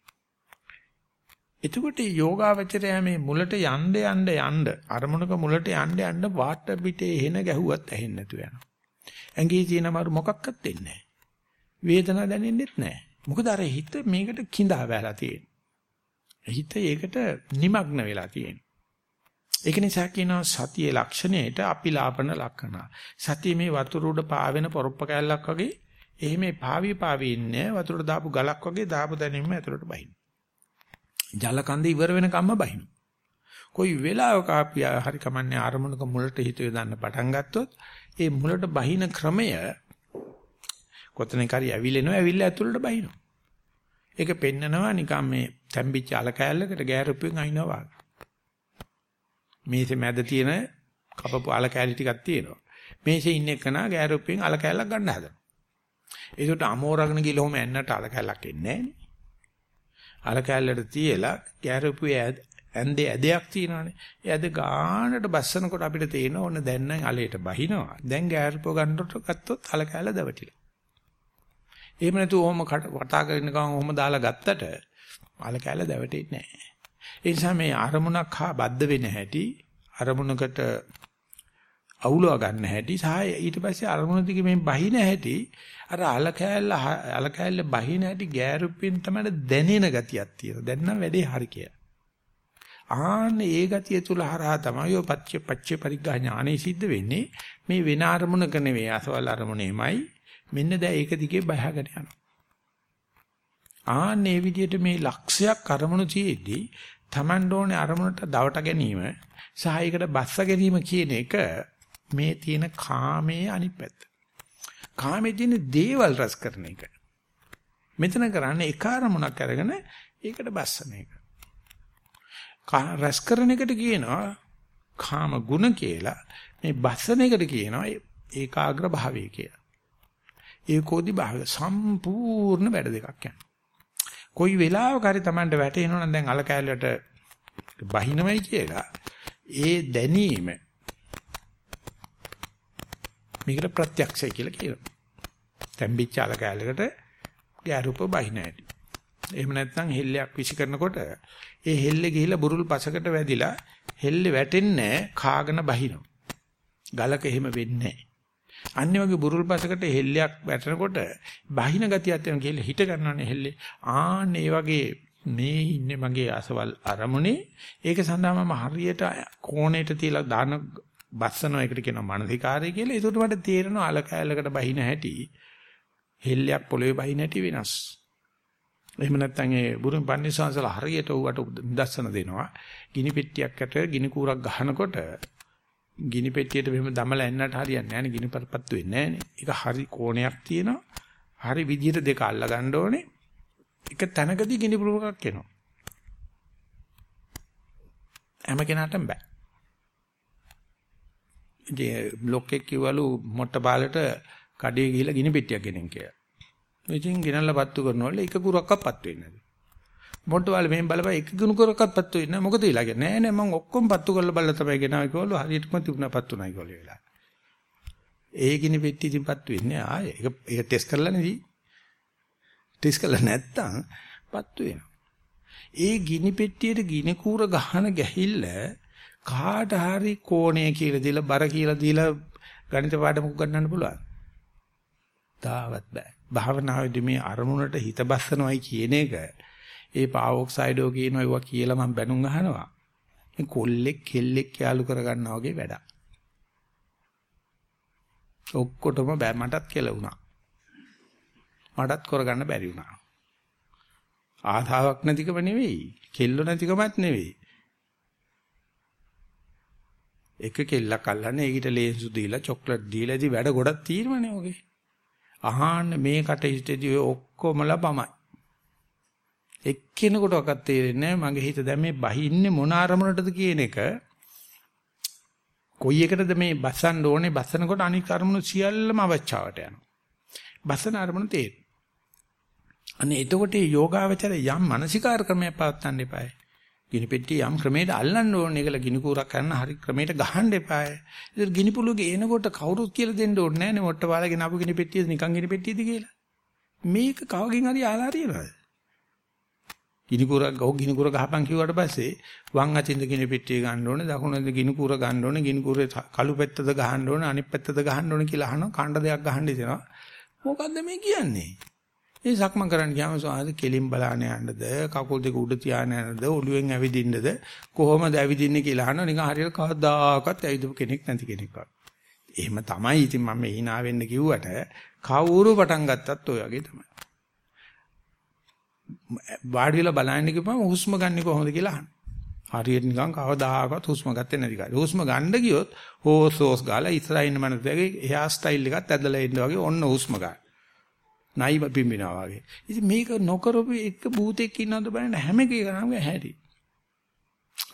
එතකොට යෝගාවචරය මේ මුලට යන්න යන්න යන්න අරමුණක මුලට යන්න යන්න වාට පිටේ එන ගැහුවත් ඇහෙන්නේ නැතුව යනවා. ඇඟේ තියෙන මරු මොකක්වත් දෙන්නේ නැහැ. වේදනාවක් දැනෙන්නෙත් නැහැ. මොකද අර හිත මේකට කිඳා වැලා තියෙන්නේ. හිත ඒකට নিমগ্ন වෙලා තියෙන්නේ. ඒක නිසා කියනවා සතියේ ලක්ෂණයට අපිලාපන ලක්ෂණ. සතිය මේ වතුර උඩ පාවෙන පොරොප්ප කැල්ලක් වගේ එහෙම පාවි පාවි ඉන්නේ වතුරට දාපු ගලක් වගේ දාපු දැනීම ඇතුළට බහින. ජල කන්ද ඉවර වෙනකම්ම බහින. කොයි වෙලාවක අපි හරි කමන්නේ ආරමුණක මුලට හිත යොදන්න පටන් ගත්තොත් ඒ මුලට බහින ක්‍රමය කොතනක හරි ඇවිලෙනවා ඇවිල්ලා ඇතුළට බහිනවා. ඒක පෙන්නනවා නිකන් මේ තැම්බිච්ච අල කෑල්ලකට ගෑරුප්පෙන් අයින්නවා වගේ. මේසේ මැද තියෙන කපපු අල කෑලි ටිකක් තියෙනවා. මේසේ ඉන්න එකනා ගෑරුප්පෙන් අල කෑල්ලක් ගන්න හදනවා. ඒකට අමෝරගෙන ගිහලා ඔහම එන්නට අල කෑල්ලක් එන්නේ නැහැ අල කෑල්ලට තියලා ගෑරුප්පුවේ ඇන්දේ ඇදයක් තියෙනවානේ. ඒ ඇද ගානට බස්සනකොට අපිට තේරෙන ඕන දැන් නම් අලයට බහිනවා. දැන් ගෑරුප්පුව ගන්නට ගත්තොත් අල කෑල්ල දවටිලා. එහෙම නැතුව ඔහොම කතා කරන ගමන් ඔහොම දාලා ගත්තට අල කැල දැවටෙන්නේ නැහැ. ඒ නිසා මේ අරමුණක් හා බද්ධ වෙන හැටි අරමුණකට අවුලව ගන්න හැටි සහ ඊට පස්සේ අරමුණ දිගේ මේ බහින හැටි අර අල කැල අල කැල බහින හැටි ගෑරුප්පෙන් තමයි දැනෙන ගතියක් තියෙනවා. දැන් නම් වැඩේ හරි කියලා. ආන්න ඒ ගතිය තුල හරහා තමයි ඔය පච්ච පච්ච පරිග්ගා ඥානෙ සිද්ධ වෙන්නේ. මේ වෙන අරමුණක නෙවෙයි අසවල් අරමුණේමයි මෙන්න දැන් ඒක දිගේ බහගෙන යනවා. ආන්නේ විදිහට මේ ලක්ෂයක් අරමුණු තියේදී Taman ඕනේ අරමුණට දවට ගැනීම සහ ඒකට බස්ස ගැනීම කියන එක මේ තියෙන කාමයේ අනිත් පැත්ත. කාමයේ තියෙන දේවල් රස කරන එක. මෙතන කරන්නේ එක අරමුණක් අරගෙන ඒකට බස්සන එක. රස කරන එකට කියනවා කාම ගුණ කියලා. මේ බස්සන එකට කියනවා ඒකාග්‍ර භාවය කියලා. ඒකෝදි භාග සම්පූර්ණ වැඩ දෙකක් යනවා. කොයි වෙලාවක හරි Tamanට වැටෙනවා නම් දැන් අල කැලලට බහිනවයි කියලා ඒ දැනීම මේකට ප්‍රත්‍යක්ෂය කියලා කියනවා. තැම්බිච්ච අල කැලකට ගෑරුප බහින ඇති. එහෙම නැත්නම් හෙල්ලයක් විසි කරනකොට ඒ හෙල්ලේ ගිහිලා බුරුල් පසකට වැදිලා හෙල්ලේ වැටෙන්නේ කාගෙන බහිනවා. ගලක එහෙම වෙන්නේ නැහැ. අන්නේ වගේ බුරුල් පසකට හෙල්ලයක් වැටෙනකොට බහින ගතියක් තියෙන කියලා හිත ගන්නවනේ හෙල්ලේ. ආන්න ඒ වගේ මේ ඉන්නේ මගේ අසවල් අරමුණේ ඒක සඳහා මම හරියට කෝණයට තියලා දාන බස්සනවා ඒකට කියනවා මානසිකාරය කියලා. ඒකට මට තේරෙනවා අල කැලලකට බහින හැටි හෙල්ලයක් පොළවේ බහින හැටි වෙනස්. එහෙම නැත්නම් ඒ බුරුම් පන්සිවාංශලා හරියට ඌට දස්සන දෙනවා. ගිනි පෙට්ටියක් අතර ගිනි කූරක් ගහනකොට ගිනි පෙට්ටියට මෙහෙම දමලා එන්නට හරියන්නේ නැහැ නේ ගිනිපත්පත් වෙන්නේ නැහැ නේ. ඒක හරි කෝණයක් තියෙනවා. හරි විදියට දෙක අල්ල ගන්න ඕනේ. එක තැනකදී ගිනි පුරුකක් එනවා. හැම කෙනාටම බෑ. ඉතින් ලොක්ෙක් කිව්වලු මොට්ට බාලට කඩේ ගිහිල්ලා ගිනි පෙට්ටියක් ගෙනින් කියලා. ඉතින් ගෙනල්ලා පත්තු කරනවල එක කුරක්වත් පත් වෙන්නේ නැහැ. මොට්ට බාල මෙහෙන් බලපන් එක ගුණ කුරක්වත් පත්තු වෙන්නේ නැහැ. මොකද ඊළඟ නෑ නෑ මම ඔක්කොම පත්තු කරලා බලලා තමයි ගෙනාවේ කිව්වලු හරියටම තිබුණා පත්තුණයි කිව්වලු වෙලා. ඒ ගිනි පෙට්ටිය ඉතින් පත්තු වෙන්නේ ආයේ. ඒක ඒක ටෙස්ට් කරලා නෙදී. ටෙස්ට් කරලා නැත්තම් පත්තු වෙනවා. ඒ ගිනි පෙට්ටියට ගිනි කූර ගහන ගැහිල්ල කාට හරි කෝණය කියලා දීලා බර කියලා දීලා ගණිත පාඩමක් ගන්නන්න පුළුවන්. තාවත් බෑ. භාවනාවේදී මේ අරමුණට හිත බස්සනවයි කියන එක ඒ පාවොක්සයිඩෝ කියන ඒවා කියලා මම බැනුම් අහනවා. මේ කොල්ලෙක් කෙල්ලෙක් යාලු කරගන්නා වගේ වැඩක්. ඔක්කොටම බෑ මටත් කියලා වුණා. මටත් කරගන්න බැරි වුණා. ආධාවක් නැතිකම නෙවෙයි, කෙල්ල නැතිකමත් නෙවෙයි. එක කෙල්ලක් අල්ලන්නේ ඒකිට ලේන්සු දීලා චොක්ලට් දීලා ඉතින් වැඩ ගොඩක් තියෙනවනේ ඔගේ. අහන්න මේ කටහිතේදී ඔය ඔක්කොමලා බමයි. එක්කෙනෙකුටවත් තේරෙන්නේ නැහැ මගේ හිත දැන් මේ බහින්නේ මොන අරමුණටද කියන එක. කොයි එකටද මේ බස්සන්න ඕනේ බස්සනකොට අනික් අරමුණු සියල්ලම අවචාවට යනවා. බස්සන අරමුණ තේරෙනවා. අනේ එතකොට මේ යෝගාවචර යම් මානසිකාර ක්‍රමයක් පවත්වන්න එපායි. ගිනි පෙට්ටිය යම් ක්‍රමයකට අල්ලන්න ඕනේ ඒකල ගිනි කූරක් කරන්න හරි ක්‍රමයකට ගහන්න එපායි. ඒක ගිනි පුළු ගේනකොට කවුරුත් කියලා දෙන්න ඕනේ නැහැ නේ මොට්ට බාලගෙන ආපු ගිනි පෙට්ටියද නිකන් ගිනි පෙට්ටියද කියලා. මේක කවකින් හරි ආලා හරියනවාද? ගිනි කූරක් ගහ ගිනි කූර ගහපන් කිව්වට පස්සේ වම් අතින්ද ගිනි පෙට්ටිය ගන්න ඕනේ දකුණෙන්ද ගිනි කූර ගන්න ඕනේ ගිනි කූරේ කළු පැත්තද ගහන්න ඕනේ අනිත් පැත්තද ගහන්න ඕනේ කියලා අහනවා කණ්ඩ දෙයක් ගහන්න දෙනවා. මොකද්ද මේ කියන්නේ? ඒ සක්මන් කරන්න ගියාම සාහද කෙලින් බලාන යන්නද කකුල් දෙක උඩ තියාන යන්නද ඔළුවෙන් ඇවිදින්නද කොහොමද ඇවිදින්නේ කියලා අහනවා නිකන් හරියට කවදාකවත් ඇවිදපු කෙනෙක් නැති කෙනෙක් වගේ. එහෙම තමයි ඉතින් මම hina වෙන්න කිව්වට කවුරු පටන් ගත්තත් ඔය වගේ තමයි. වාඩි වෙලා බලන්න කිව්වම හුස්ම ගන්න කොහොමද කියලා අහනවා. හරියට නිකන් කවදාකවත් හුස්ම ගත්තේ නැති කාරය. හුස්ම ගන්න ගියොත් හෝස් හෝස් ගාලා ඉස්සරහින් මනසගේ එහා ස්ටයිල් එකත් ඇදලා ඉන්න වගේ ඔන්න හුස්ම ගන්න. නයි පිම්බිනවා වගේ. ඉතින් මේක නොකරපු එක භූතෙක් ඉන්නවද බලන්න හැම එකකම හැටි.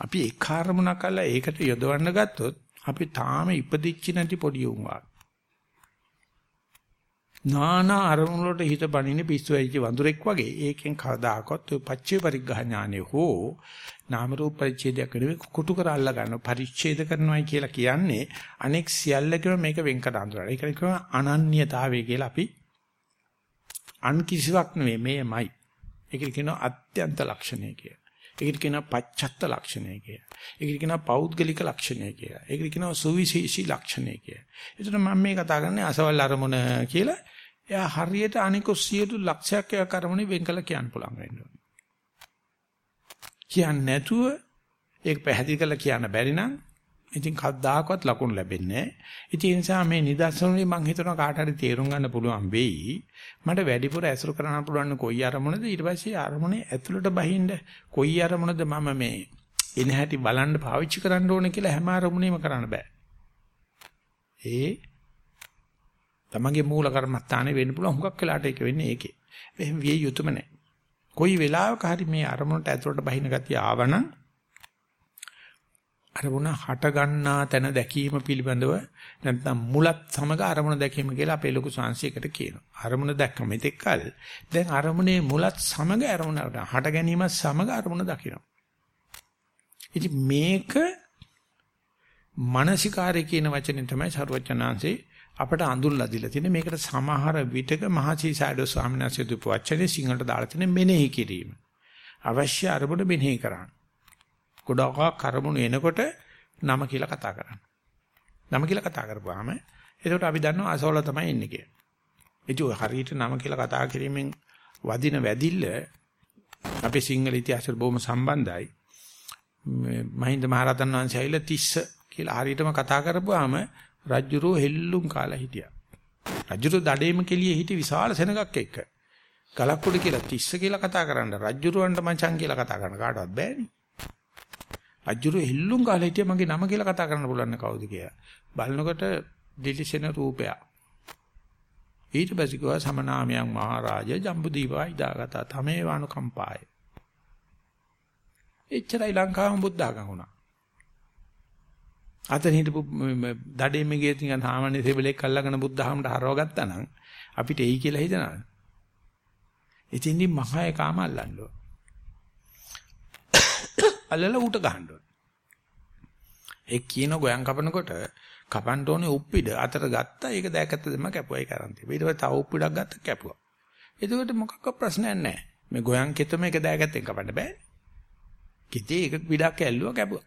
අපි ඒ කාර්මුණක් අල්ල ඒකට යොදවන්න ගත්තොත් අපි තාම ඉපදිච්ච නැති පොඩි උන්වා. නානා අරමුණු වලට හිත බණින්නේ පිස්සු වෙච්ච වඳුරෙක් වගේ. ඒකෙන් කවදාකවත් ඔය පච්චේ පරිග්‍රහ ඥානෙ හෝ නාම රූප පරිච්ඡේදයක් නෙවෙයි කුටු කර අල්ල ගන්න පරිච්ඡේද කරනවායි කියලා කියන්නේ අනෙක් සියල්ලකම මේක වෙන් කර අඳුරන. ඒක කියනවා අනන්‍යතාවය කියලා අපි අන් කිසිවක් නෙවෙයි මේමයි. ඒකට කියනවා අත්‍යන්ත ලක්ෂණය කියලා. ඒකට කියනවා පච්චත්ත ලක්ෂණය කියලා. ඒකට කියනවා පෞද්ගලික ලක්ෂණය කියලා. ඒකට කියනවා සුවිශේෂී ලක්ෂණය කියලා. ඒතර මම මේ කතා කරන්නේ අසවල් අරමුණ කියලා. එයා හරියට අනික සියලු ලක්ෂයක් ඒ කර්මණි වෙන් කළ කියන්න පුළුවන් වෙන්න ඕනේ. කියන්නේ නැතුව ඒක පැහැදිලි කරලා කියන්න බැරි නම් ඉතින් කවදාකවත් ලකුණු ලැබෙන්නේ නැහැ. ඉතින් ඒ නිසා මේ නිදර්ශන වලින් මම හිතනවා කාට හරි තේරුම් ගන්න පුළුවන් වෙයි. මට වැඩිපුර ඇසුරු කරන්න පුළුවන් කොයි අරමුණද ඊට පස්සේ අරමුණේ ඇතුළට බහින්න කොයි අරමුණද මම මේ එන හැටි බලන්න පාවිච්චි කරන්න ඕනේ කියලා හැම අරමුණෙම කරන්න බෑ. ඒ තමන්ගේ මූල කර්මස්ථානේ වෙන්න පුළුවන් හුඟක් වෙලාට ඒක වෙන්නේ ඒකේ. එහෙම විය යුතුම නැහැ. කොයි වෙලාවක හරි මේ අරමුණට ඇතුළට බහින ගතිය ආවනම් අරමුණ හට ගන්නා තැන දැකීම පිළිබඳව නැත්නම් මුලත් සමග අරමුණ දැකීම කියලා අපේ ලොකු සංසියකට කියනවා. අරමුණ දැක්කම ඉතෙක්කල් දැන් අරමුණේ මුලත් සමග අරමුණ හට ගැනීම සමග අරමුණ දකිනවා. ඉතින් මේක මානසිකාරය කියන වචනේ තමයි සරුවචනාංශේ අපට අඳුල්ලා දීලා තියෙන්නේ. මේකට සමහර විටක මහසී සයිඩෝ ස්වාමීන් වහන්සේ දුපු වචනේ සිංහලට දාලා තියෙන මෙනෙහි කිරීම. අවශ්‍ය අරමුණ මෙනෙහි කරන්න. ගොඩාක් කර්මුණු එනකොට නම කියලා කතා කරන්න. නම කියලා කතා කරපුවාම එතකොට අපි දන්නවා අසවල තමයි එන්නේ කියලා. ඒක හරියට නම කියලා කතා කිරීමෙන් වදින වැදිල්ල අපේ සිංහල ඉතිහාසයට බොහොම සම්බන්ධයි. මහින්ද මහරහතන් වහන්සේ ඇවිල්ලා තිස්ස කියලා හරියටම කතා කරපුවාම රජ්ජුරෝ හෙල්ලුම් කාලා හිටියා. රජ්ජුරෝ දඩේම කෙලියේ හිටි විශාල සෙනගක් එක්ක. ගලක් උඩ කියලා තිස්ස කියලා කතා කරන්න රජ්ජුරුවන්ට මචං කියලා කතා කරන්න කාටවත් බෑනේ. රජ්ජුරුව හෙල්ලුම් කාලා හිටියා මගේ නම කියලා කතා කරන්න පුළුවන් කවුද කියලා. බලනකොට දිලිසෙන රූපයක්. ඊට පස්සේ කිව්වා සමනාමයන් මහරජා ජම්බුදීපා ඉදාගත තමේ වානුකම්පාය. එච්චරයි ලංකාවම බුද්ධඝම වුණා. අතන හිටපු දඩේම ගියේ තියන් සාමාන්‍ය සෙබලෙක් අල්ලගෙන බුද්ධහමට හරව ගත්තා නම් අපිට එයි කියලා හිතනවා. ඉතින්දි මහා එකාම අල්ලන්න ඕන. අල්ලලා ඌට ගහන්න ඕන. ඒ කියන ගොයන් කපනකොට කපන්න ඕනේ උප්පිඩ අතර ගත්තා ඒක දැකත් දෙම කැපුවා ඒක අරන් තිබ්බා. ඊට පස්සේ තව උප්පිඩක් ගත්ත කැපුවා. එතකොට මොකක්ක ප්‍රශ්නයක් නැහැ. මේ ගොයන් කෙතම එක දැකත් එක කපන්න බෑනේ. කිතේ එක පිටක් ඇල්ලුවා කැපුවා.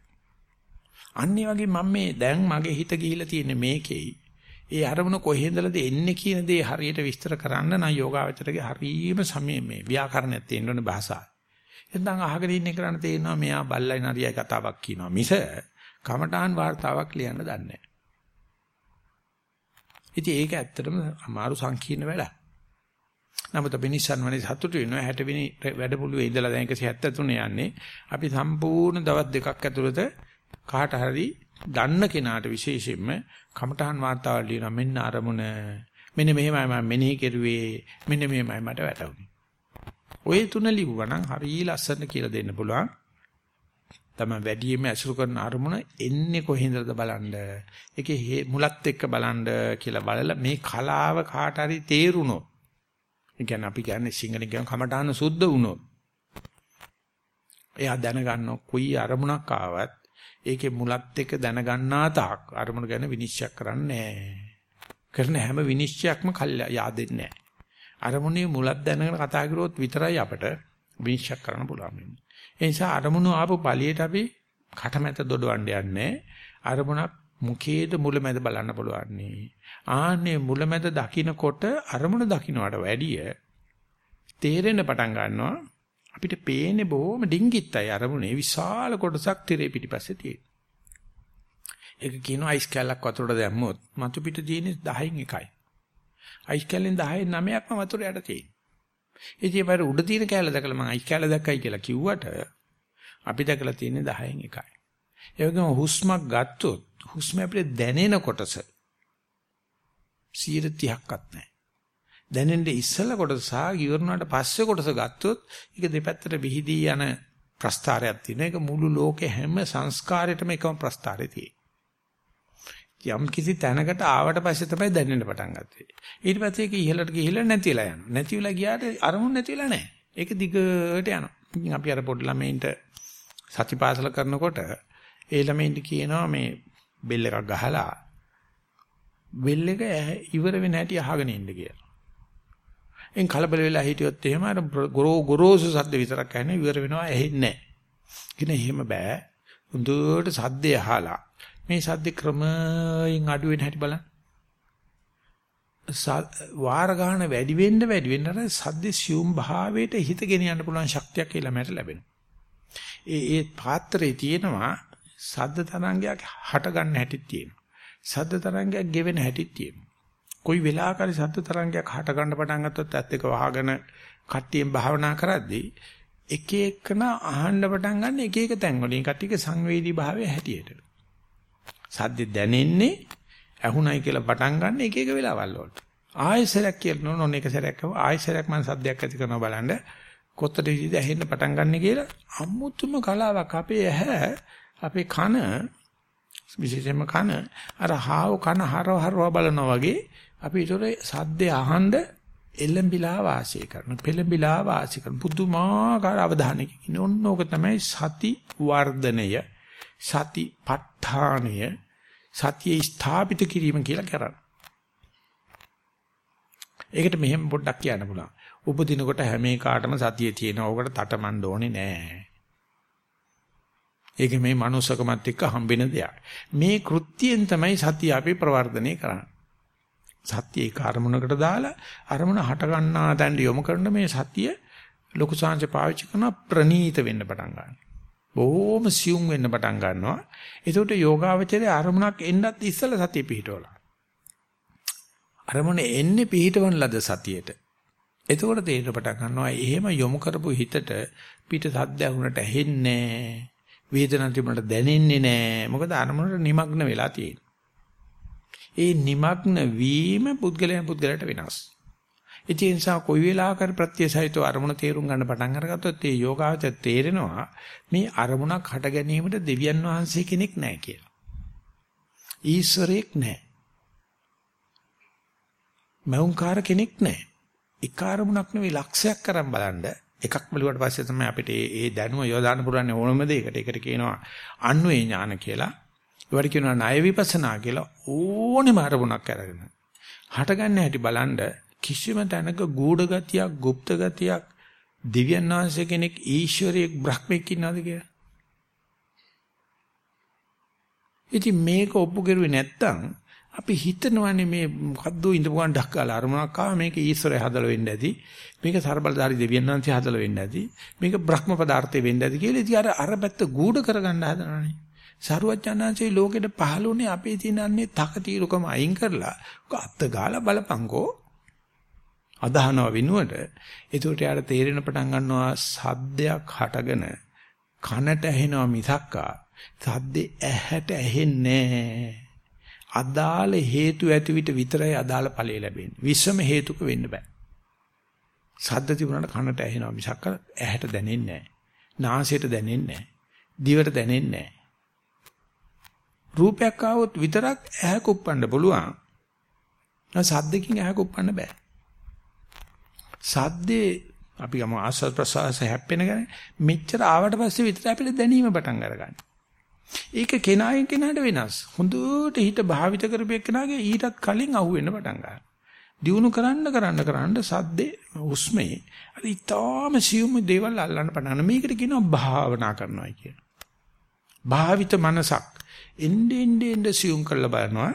අන්න වගේ මම මේ දැන් මගේ හිත ගිහිලා තියෙන මේකෙයි. ඒ අරමුණ කොහෙන්දලද එන්නේ කියන දේ හරියට විස්තර කරන්න නම් යෝගාවචරගේ හරීම සමයේ මේ ව්‍යාකරණයක් තියෙන්න ඕනේ භාෂාව. එතන අහගෙන ඉන්නේ කරන්න තේරෙනවා මෙයා බල්ලයි නරියයි කතාවක් කියනවා. මිස කමඨාන් වார்த்தාවක් ලියන්න දන්නේ නැහැ. ඉතින් ඒක ඇත්තටම අමාරු සංකීර්ණ වැඩක්. නමුත් අපි Nissan වනේ සතුටු වෙනවා 60 වෙනි වැඩපොළුවේ ඉඳලා දැන් 173 යන්නේ. අපි සම්පූර්ණ දවස් දෙකක් ඇතුළත කාට හරි දන්න කෙනාට විශේෂයෙන්ම කමඨහන් වාතාවරණ ලියන මෙන්න අරමුණ මෙන්න මෙහෙමයි මම මෙනෙහි කෙරුවේ මෙන්න මෙහෙමයි මට වැටුනේ. ඔය තුන ලිව්වනම් හරිය ලස්සන කියලා දෙන්න පුළුවන්. තමයි වැඩියෙන්ම ඇසුරු කරන අරමුණ එන්නේ කොහෙන්දද බලන්න. ඒකේ මුලත් එක්ක බලන්න කියලා බලලා මේ කලාව කාට හරි තේරුණොත්. ඒ කියන්නේ අපි කියන්නේ සිංහලෙන් කියන කමඨාන සුද්ධ වුණොත්. එයා දැනගන්න කොයි අරමුණක් ආවත් ඒකේ මුලත් එක්ක දැනගන්නා තාක් අරමුණ ගැන විනිශ්චය කරන්නේ කරන හැම විනිශ්චයක්ම yaadෙන්නේ නැහැ. අරමුණේ මුලත් දැනගෙන කතා කරුවොත් විතරයි අපට විනිශ්චය කරන්න පුළුවන් වෙන්නේ. ඒ නිසා අරමුණු ආපු පළියට අපි කටමැත දොඩවන්න යන්නේ. අරමුණක් මුඛයේද මුලමැද බලන්න පුළුවන්. ආන්නේ මුලමැද දකින්නකොට අරමුණ දකින්නට වැඩිය තේරෙන්න පටන් ගන්නවා අපිට පේන්නේ බොහොම ඩිංගිත්තයි අරමුණේ විශාල කොටසක් තිරේ පිටිපස්සේ තියෙන. ඒක කියනවා අයිස් කැලක් වතුරට දැම්මොත් මතු පිට තියෙන්නේ 10න් එකයි. අයිස් කැලෙන් 10න් 9ක්ම වතුර යට තියෙනවා. ඉතින් මම උඩ තියෙන කැල දැකලා මම අයිස් කැල දැක්කයි කියලා කිව්වට අපි දැකලා තියෙන්නේ 10න් එකයි. ඒ වගේම හුස්මක් ගත්තොත් හුස්ම අපිට දැනෙන කොටස 130ක්වත් නැහැ. දැනෙන්නේ ඉස්සල කොටස සහ ඉවරනාට පස්සේ කොටස ගත්තොත් ඒක දෙපැත්තට විහිදී යන ප්‍රස්තාරයක් තියෙනවා. ඒක මුළු ලෝකේ හැම සංස්කාරයකම එකම ප්‍රස්තාරය තියෙනවා. යම් කිසි තැනකට ආවට පස්සේ තමයි දැනෙන්න පටන් ගත්තේ. ඊට පස්සේ ඒක ඉහළට ගිහිල්ලා නැතිලා යනවා. නැතිලා ගියාට අරමුණ නැතිලා නැහැ. ඒක දිගට යනවා. ඉතින් අපි අර පොඩි ළමයින්ට සතිපාසල කරනකොට ඒ ළමයින්ට කියනවා මේ බෙල් එකක් ගහලා බෙල් එක ඉවර වෙන හැටි අහගෙන ඉන්න කියලා. එන් කලබල වෙලා හිටියොත් එහෙම අර ගොරෝසු සද්ද විතරක් ඇහෙන ඉවර වෙනවා ඇහෙන්නේ නැහැ. කින එහෙම බෑ. හොඳට සද්දය අහලා මේ සද්ද ක්‍රමයෙන් අඩු වෙන හැටි බලන්න. වාර ගන්න වැඩි වෙන්න වැඩි වෙන්න අර සද්ද සියුම් භාවයට හිත ගෙන යන්න පුළුවන් ශක්තියක් කියලා මට ලැබෙනවා. ඒ ඒ පාත්‍රයේ තියෙනවා සද්ද තරංගයක් හට ගන්න හැටිත් තියෙනවා. සද්ද තරංගයක් ගෙවෙන හැටිත් තියෙනවා. කොයි වෙලාවකරි සද්ද තරංගයක් හට ගන්න පටන් ගත්තොත් ඇත්ත එක වහගෙන කට්ටියෙන් භාවනා කරද්දී එක එකන අහන්න පටන් ගන්න එක එක තැන් වලින් කට්ටියක සංවේදී භාවය හැටියට. සද්ද දැනෙන්නේ ඇහුණයි කියලා පටන් ගන්න එක එක වෙලාවල් වලට. ආයෙසරක් කියනවා නොන එක සැරයක් ආයෙසරක් මම සද්දයක් ඇති කරනවා බලන්න කොතට විදිහට ඇහෙන්න පටන් ගන්න කියලා අමුතුම කලාවක් අපේ ඇහැ අපේ කන විශේෂයෙන්ම කන අර හාව කන හරව හරව බලනවා වගේ අපි ඒතොර සද්දේ අහන්න එළඹිලා වාසය කරන පෙළඹිලා වාසය කරන පුදුමාකාර අවධානයකින් ඉන්න ඕනෝක තමයි සති වර්ධනය සති ප ဋ ාණය සතිය ස්ථාපිත කිරීම කියලා කරන්නේ. ඒකට මෙහෙම පොඩ්ඩක් කියන්න පුළුවන්. උපදිනකොට හැම එකාටම සතිය තියෙනවා. ඕකට තටමඬ ඕනේ නෑ. ඒක මේ මනුස්සකමත් එක්ක හම්බෙන දෙයක්. මේ කෘත්‍යයෙන් තමයි සතිය අපි ප්‍රවර්ධනය කරන්නේ. සතිය ඒක අරමුණකට දාලා අරමුණ හට ගන්නා තැන් යොමු කරන මේ සතිය ලොකු සංජ පාවිච්චි කරන ප්‍රනීත වෙන්න පටන් ගන්නවා. බොහොම සියුම් වෙන්න පටන් ගන්නවා. ඒකට යෝගාවචරයේ අරමුණක් එන්නත් ඉස්සලා සතිය පිහිටවලා. අරමුණ එන්නේ පිහිටවන ලද සතියේට. එතකොට තේරෙන්න පටන් ගන්නවා එහෙම යොමු කරපු හිතට පිට සද්ද ඇහුනට ඇහෙන්නේ වේදනාවක් තිබුණට දැනෙන්නේ නැහැ. මොකද අරමුණට নিমগ্ন වෙලා තියෙන්නේ. ඒ নিমগ্ন වීම පුද්ගලයන් පුද්ගලයට වෙනස්. ඒ නිසා කොයි වෙලාවකර ප්‍රත්‍යසහිතව අරමුණ තේරුම් ගන්න පටන් අරගත්තොත් ඒ යෝගාවචර තේරෙනවා මේ අරමුණක් හට ගැනීමට දෙවියන් වහන්සේ කෙනෙක් නැහැ කියලා. ඊශ්වරයෙක් නැහැ. මෞංකාර කෙනෙක් නැහැ. එක අරමුණක් නෙවෙයි ලක්ෂයක් කරන් බලන්න එකක් බලුවට පස්සේ තමයි අපිට ඒ දැනුම යොදාන්න පුළුවන් ඕනම දෙයකට. ඒකට කියනවා අන්වේ ඥාන කියලා. ඒවට කියනවා ණය විපස්සනා කියලා ඕනෙම අරමුණක් අරගෙන. හටගන්න හැටි බලන්න කිසිම තැනක ගූඪ ගතියක්, গুপ্ত ගතියක්, දිව්‍යඥාන්සේ කෙනෙක් ඊශ්වරයෙක් බ්‍රහ්මෙක් ඉන්නවද කියලා? ඉතින් මේක ඔප්පු කරුවේ නැත්තම් අපි හිතනවානේ මේ මොකද්ද ඉඳපුවන් ඩක්කාලා අරමුණක් ආව මේක ඊශ්වරය හදලා වෙන්න ඇති මේක ਸਰබලධාරි දෙවියන්වන්සේ හදලා වෙන්න ඇති මේක බ්‍රහ්ම පදාර්ථය වෙන්න ඇති කියලා ඉතින් අර අර පැත්ත ගූඪ කරගන්න හදනවානේ සරුවචනාංශයේ ලෝකෙට පහළුනේ අපේ තියෙන අන්නේ තකතිරුකම අයින් කරලා. අත්ත ගාලා බලපංකෝ. අදහනව විනුවට. ඒකට යාට තේරෙන පටන් ගන්නවා සද්දයක් හටගෙන කනට ඇහෙනවා මිසක්කා. සද්දේ ඇහැට ඇහෙන්නේ අදාළ හේතු ඇති විට විතරයි අදාළ ඵලය ලැබෙන්නේ. විශ්වම හේතුක වෙන්න බෑ. සද්ද තිබුණාට කනට ඇහෙනවා මිසක්ක. ඇහැට දැනෙන්නේ නැහැ. නාසයට දැනෙන්නේ නැහැ. දිවට දැනෙන්නේ නැහැ. රූපයක් ආවොත් විතරක් ඇහැ කුප්පන්න පුළුවන්. සද්දකින් ඇහැ කුප්පන්න බෑ. සද්දේ අපි ගම ආස්වාද ප්‍රසවාස හැප්පෙන ගමන් මෙච්චර ආවට පස්සේ විතර අපිට දැනීම පටන් අරගන්න. ඒක කෙනායින් කෙනාට වෙනස්. හොඳට හිත භාවිත කරපු කෙනාගේ ඊටත් කලින් අහුවෙන්න පටන් ගන්නවා. දිනු කරන්න කරන්න කරන්න සද්දේ උස්මේ අර ඊටාම සියුම් දේවල් අල්ලන්න පටන් මේකට කියනවා භාවනා කරනවා කියන. භාවිත මනසක් එන්නේ එන්නේ එන්නේ සියුම් කරලා බලනවා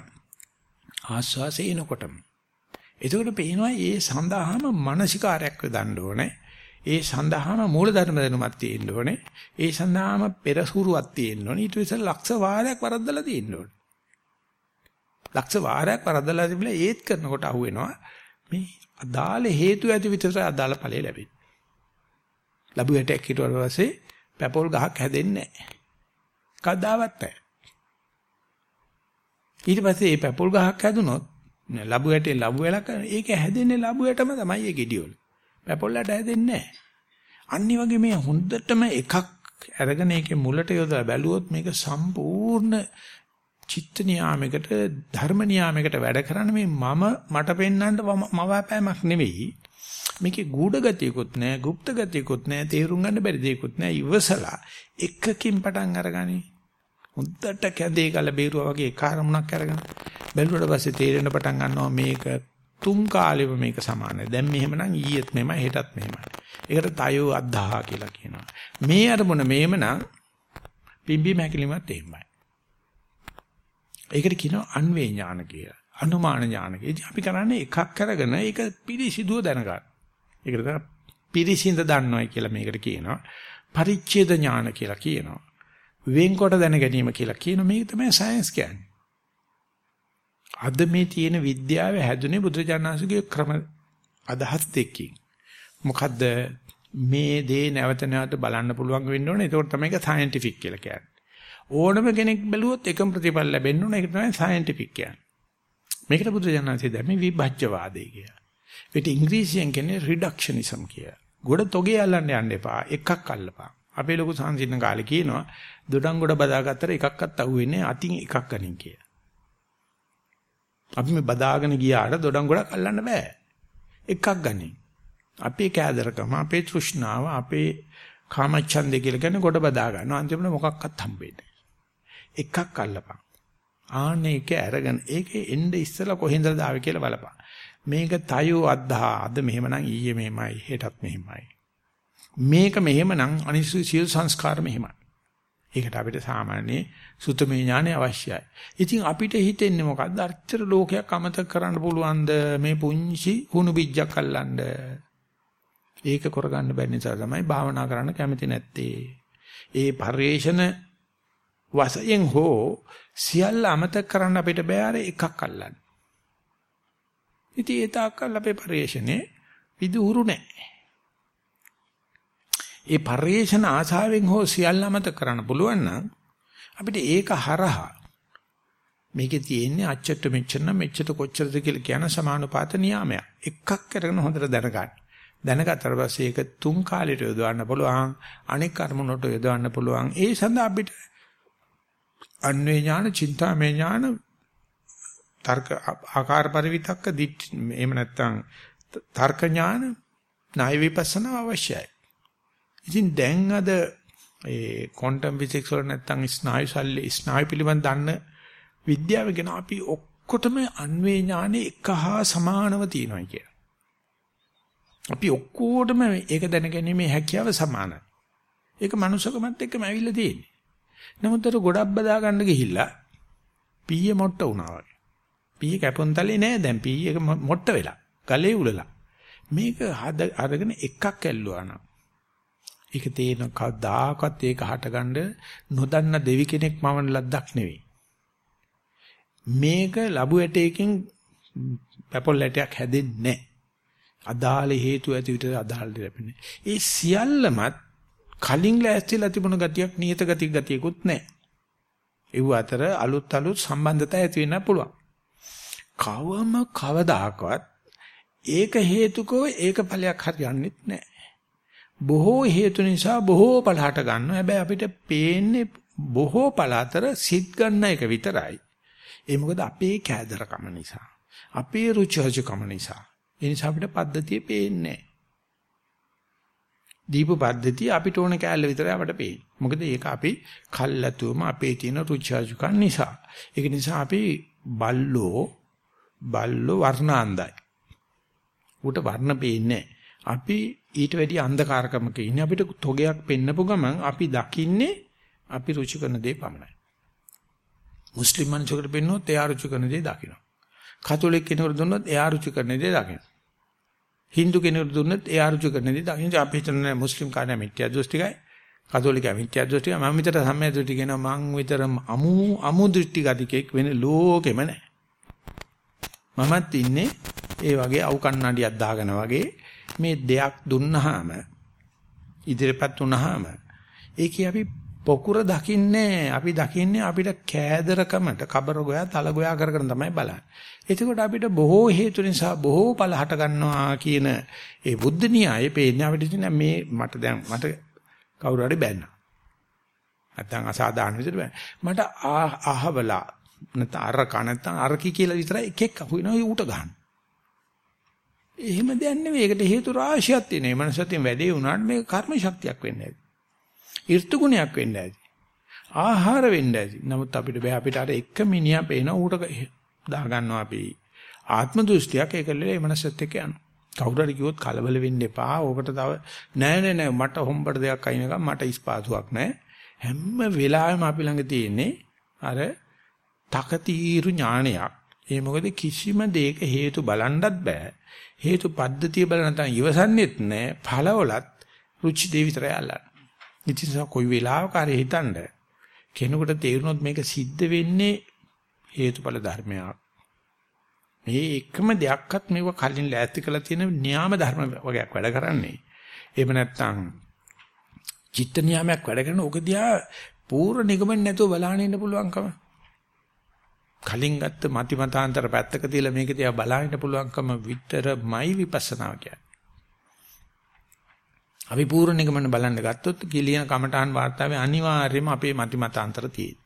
ආස්වාසේ එනකොටම. එතකොට පේනවා ඒ සඳහාම මානසිකාරයක් වෙදන්න ඕනේ. ඒ සඳහාම මූලධර්ම දැනුමක් තියෙන්න ඕනේ. ඒ සඳහාම පෙරසුරුවක් තියෙන්න ඕනේ. ඊට පස්සේ ලක්ෂ වාරයක් වරද්දලා තියෙන්න ඕනේ. ලක්ෂ වාරයක් වරද්දලා තිබිලා ඒත් කරනකොට අහුවෙනවා මේ අදාළ හේතු ඇති විතර අදාළ ඵලය ලැබෙන්නේ. ලැබු හැටක් හිටුවට පස්සේ පැපෝල් ගහක් හැදෙන්නේ නැහැ. කවදාවත් නැහැ. ඊට පස්සේ මේ පැපුල් ගහක් හැදුනොත් ලැබු ඇටේ ලැබු වෙලක් ඒක හැදෙන්නේ ලැබු ඇටම තමයි ඒ ගෙඩියවල. පැපොල්ලට හැදෙන්නේ නැහැ. අනිත් වගේ මේ හොඳටම එකක් අරගෙන ඒකේ මුලට යොදලා බැලුවොත් මේක සම්පූර්ණ චිත්ත නියාමයකට ධර්ම නියාමයකට වැඩ කරන මේ මම මට පෙන්වන්න මවාපෑමක් නෙවෙයි. මේකේ ගූඪ ගතියකුත් නැහැ, গুপ্ত ගතියකුත් නැහැ, තේරුම් ගන්න බැරි දෙයක්කුත් නැහැ. ඉවසලා එකකින් පටන් අරගනි. හොඳට කැඳේ ගල බේරුවා වගේ කාර්මුණක් අරගෙන බැලුවට පස්සේ තේරෙන්න පටන් ගන්නවා මේක තුන් කාලෙම මේක සමානයි. දැන් මෙහෙමනම් ඊයේත් මෙහෙමයි හෙටත් මෙහෙමයි. ඒකට තයෝ අද්දහා කියලා කියනවා. මේ අරමුණ මෙහෙමනම් පිම්බි මැකිලිමත් එහෙමයි. ඒකට කියනවා අන්වේ ඥාන කියලා. අනුමාන ඥාන කියලා. අපි කරන්නේ එකක් අරගෙන ඒක පිරිසිදුව දැනගන්න. ඒකට තමයි පිරිසිඳ දන්නවයි කියලා මේකට කියනවා. පරිච්ඡේද ඥාන කියලා කියනවා. වෙන්කොට දැන ගැනීම කියලා කියන මේක තමයි සයන්ස් කියන්නේ. අද මේ තියෙන විද්‍යාව හැදුනේ බුදුරජාණන්සේගේ ක්‍රම අදහස් දෙකකින්. මොකද්ද මේ දේ නැවත නැවත බලන්න පුළුවන් වෙන්න ඕනේ. ඒක තමයි ඒක සයන්ටිෆික් කියලා කියන්නේ. ඕනම කෙනෙක් බැලුවොත් එකම ප්‍රතිඵල ලැබෙන්න ඕනේ. ඒක තමයි සයන්ටිෆික් කියන්නේ. මේකට බුදුරජාණන්සේ දැම්මේ විභජ්‍යවාදය කියලා. ඒකට ඉංග්‍රීසියෙන් කියන්නේ රිඩක්ෂනිසම් කියලා. ගොඩ තොගේ අල්ලන්න යන්න එපා. එකක් අල්ලපන්. අපේ ලොකු සංසිඳන කාලේ කියනවා දොඩම් ගොඩ බදාගත්තට එකක්වත් අහුවෙන්නේ අතින් එකක් ගනින් කියලා. අපි මේ බදාගෙන ගියාට දොඩම් ගොඩක් අල්ලන්න බෑ. එකක් ගනින්. අපේ කෑදරකම, අපේ තෘෂ්ණාව, අපේ කාමච්ඡන්දේ කියලා කියන්නේ ගොඩ බදා ගන්නවා. අන්තිමට මොකක්වත් හම්බෙන්නේ එකක් අල්ලපන්. ආනේක අරගෙන ඒකේ එnde ඉස්සලා කොහෙන්ද දාවේ කියලා බලපන්. මේක තයෝ අද්දා අද මෙහෙමනම් ඊයේ මෙහෙමයි හෙටත් මෙහෙමයි. මේක මෙහෙමනම් අනිසු සියලු සංස්කාර මෙහෙමයි. ඒකට අපිට සාමාන්‍ය සුතමේ ඥානය අවශ්‍යයි. ඉතින් අපිට හිතෙන්නේ මොකද්ද? අර්ථතර ලෝකයක් අමතක කරන්න පුළුවන්ද මේ පුංචි හුණු බිජ්ජක් අල්ලන්න? ඒක කරගන්න බැරි නිසා තමයි භාවනා කරන්න කැමති නැත්තේ. ඒ පරිේශන වශයෙන් හෝ සියල්ල අමතක කරන්න අපිට බෑ අර එකක් අල්ලන්න. ඉතින් ඒ තාක්කල් අපේ පරිේශනේ විදුහුරු නැහැ. ඒ පරිේශන ආසාවෙන් හෝ සියල්ල අමතක කරන්න පුළුවන් නම් අපිට ඒක හරහා මේකේ තියෙන්නේ අච්චට මෙච්චර මෙච්චර කොච්චරද කියලා කියන සමානුපාත නියාමයක්. එකක් අරගෙන හොඳට දැනගන්න. දැනගත්තට පස්සේ ඒක තුන් කාලෙට යොදවන්න පුළුවන් අනෙක් කර්මවලට යොදවන්න පුළුවන් ඒ සඳහා අපිට අන්වේ ඥාන චින්තාමය ඥාන තර්ක ආකාර පරිවිතක්ක දිට් එහෙම නැත්නම් තර්ක ඥාන ණය විපස්සනා අවශ්‍යයි ඉතින් දැන් අද ඒ ක්වොන්ටම් ෆිසික්ස් වල නැත්නම් ස්නායු ශල්‍ය ස්නායු පිළිබඳ දන්න විද්‍යාව ගැන අපි ඔක්කොටම අන්වේ ඥානෙ එක හා සමානව තියෙනවා කියලා අපි ඔක්කොටම ඒක දැනගැනීමේ හැකියාව සමානයි. ඒක මනුස්සකමත් එක්කම ඇවිල්ලා තියෙන්නේ. නමුත් අර ගොඩක් බදා ගන්න ගිහිල්ලා පීයේ මොට්ට වුණා වගේ. පීයේ කැපොන්තලේ නෑ දැන් පීයේ මොට්ට වෙලා. ගලේ උලලා. මේක හද අරගෙන එකක් ඇල්ලුවා නම් ඒක තේන කවදාකවත් ඒක හටගන්න නොදන්න දෙවි කෙනෙක් මවන ලද්දක් නෙවෙයි. මේක ලැබු ඇටයකින් පැපොල් ඇටයක් හැදෙන්නේ නැහැ. අදාළ හේතු ඇති විතර අදාළ ලැබෙන්නේ. ඒ සියල්ලමත් කලින් ලෑස්තිලා තිබුණ ගතියක් නියත ගතිය ගතියකුත් නැහැ. ඒව අතර අලුත් අලුත් සම්බන්ධතා ඇති වෙන්න පුළුවන්. කවම කවදාකවත් ඒක හේතුකෝ ඒක ඵලයක් හරියන්නේත් නැහැ. බොහෝ හේතු නිසා බොහෝ ඵලහට ගන්නවා. හැබැයි අපිට පේන්නේ බොහෝ ඵල අතර සිත් ගන්න එක විතරයි. ඒ මොකද අපේ කෑදරකම නිසා. අපේ රුචර්ජකම නිසා. ඒ නිසා අපිට පද්ධතිය පේන්නේ දීපු පද්ධතිය අපිට ඕන කෑල්ල විතරයි අපට පේන්නේ. මොකද ඒක අපි කල්ැතුවම අපේ තියෙන රුචිජුකන් නිසා. ඒක නිසා අපි බල්ලෝ බල්ලෝ වර්ණාන්දයි. උට වර්ණ පේන්නේ අපි ඊට වැඩි අන්ධකාරකමක ඉන්නේ අපිට තොගයක් පෙන්නපු ගමන් අපි දකින්නේ අපි රුචි කරන දේ පමණයි. මුස්ලිම් මිනිසෙකුට පෙන්නොත් එයා රුචි කරන දේ දකිනවා. කතෝලික කෙනෙකුට දුන්නොත් එයා රුචි කරන දේ දකිනවා. Hindu කෙනෙකුට දුන්නොත් එයා රුචි කරන දේ දකිනවා. අපි හිතන්නේ මුස්ලිම් කාර්ය මිත්‍යා දෘෂ්ටිකයි. කතෝලික මිත්‍යා දෘෂ්ටිකයි. මම විතර සම්මිය දෘෂ්ටි කියනවා මං විතර අමු අමු දෘෂ්ටි ගතිකෙක් වෙන ලෝකෙම නැහැ. මමත් ඉන්නේ ඒ වගේ අවු කන්නඩියක් දාගෙන වගේ මේ දෙයක් දුන්නාම ඉදිරියපත් වුණාම ඒකේ අපි පොකුර දකින්නේ අපි දකින්නේ අපිට කෑදරකමට කබර ගෝයා තල ගෝයා කරගෙන තමයි බලන්නේ. එතකොට අපිට බොහෝ හේතු නිසා බොහෝ ඵල හට ගන්නවා කියන ඒ බුද්ධ න්‍යායෙ පේන්නේ අපිට තියෙන මේ මට දැන් මට කවුරු හරි බැන්නා. නැත්තම් අසාධාරණ විදිහට බැන්න. මට අහවලා නැත්නම් අරක නැත්නම් අරකි කියලා විතරයි එකෙක් අහුවෙනවා ඌට ගන්න. එහෙම දෙයක් නෙවෙයි. ඒකට හේතු රාශියක් තියෙනවා. මේ මනසෙන් වැඩේ වුණාට මේක කර්ම ශක්තියක් වෙන්නේ නැහැ. ඍතු ගුණයක් වෙන්නේ නැහැ. ආහාර වෙන්නේ නැහැ. නමුත් අපිට බෑ අපිට අර එක මිනිහා පේන ඌට දා ගන්නවා අපි ආත්ම දෘෂ්ටියක් ඒකලෙ ඒ මනසත් එක්ක යනවා. කවුරු හරි කිව්වොත් කලබල වෙන්න එපා. ඕකට තව නෑ නෑ නෑ මට හොම්බට දෙයක් අයින්කම් මට ඉස්පාසුවක් නෑ. හැම වෙලාවෙම අපි ළඟ තියෙන්නේ අර තකතිරු ඥානයක්. ඒ මොකද කිසිම දෙයක හේතු බලන්නත් බෑ. හේතු පද්ධතිය බල නැත්නම් ඉවසන්නේත් නෑ. ඵලවලත් රුචි දේ විතරයි අල්ලන්නේ. ඉතින් කොයි වෙලාවක හරි හිතන්න කෙනෙකුට තේරුනොත් මේක සිද්ධ වෙන්නේ හේතුඵල ධර්මයක්. මේ එකම දෙයක්වත් මේව කලින් ලෑස්ති කරලා තියෙන න්‍යාම ධර්ම වගේක් වැඩ කරන්නේ. එහෙම නැත්නම් චිත්ත නියාමයක් වැඩ කරන ඔක දිහා පූර්ව නිගමන නැතුව බලහන් ඉන්න පුළුවන්කම. කලින් ගත්ත මති මතාන්තර පැත්තක තියලා මේක දිහා බලහන් ඉන්න පුළුවන්කම විතරමයි විපස්සනා කියන්නේ. අපි පූර්ව නිගමන බලන්න ගත්තොත් කිලියන කමඨාන් වාර්තාවේ අනිවාර්යයෙන්ම අපේ මති මතාන්තර තියෙයි.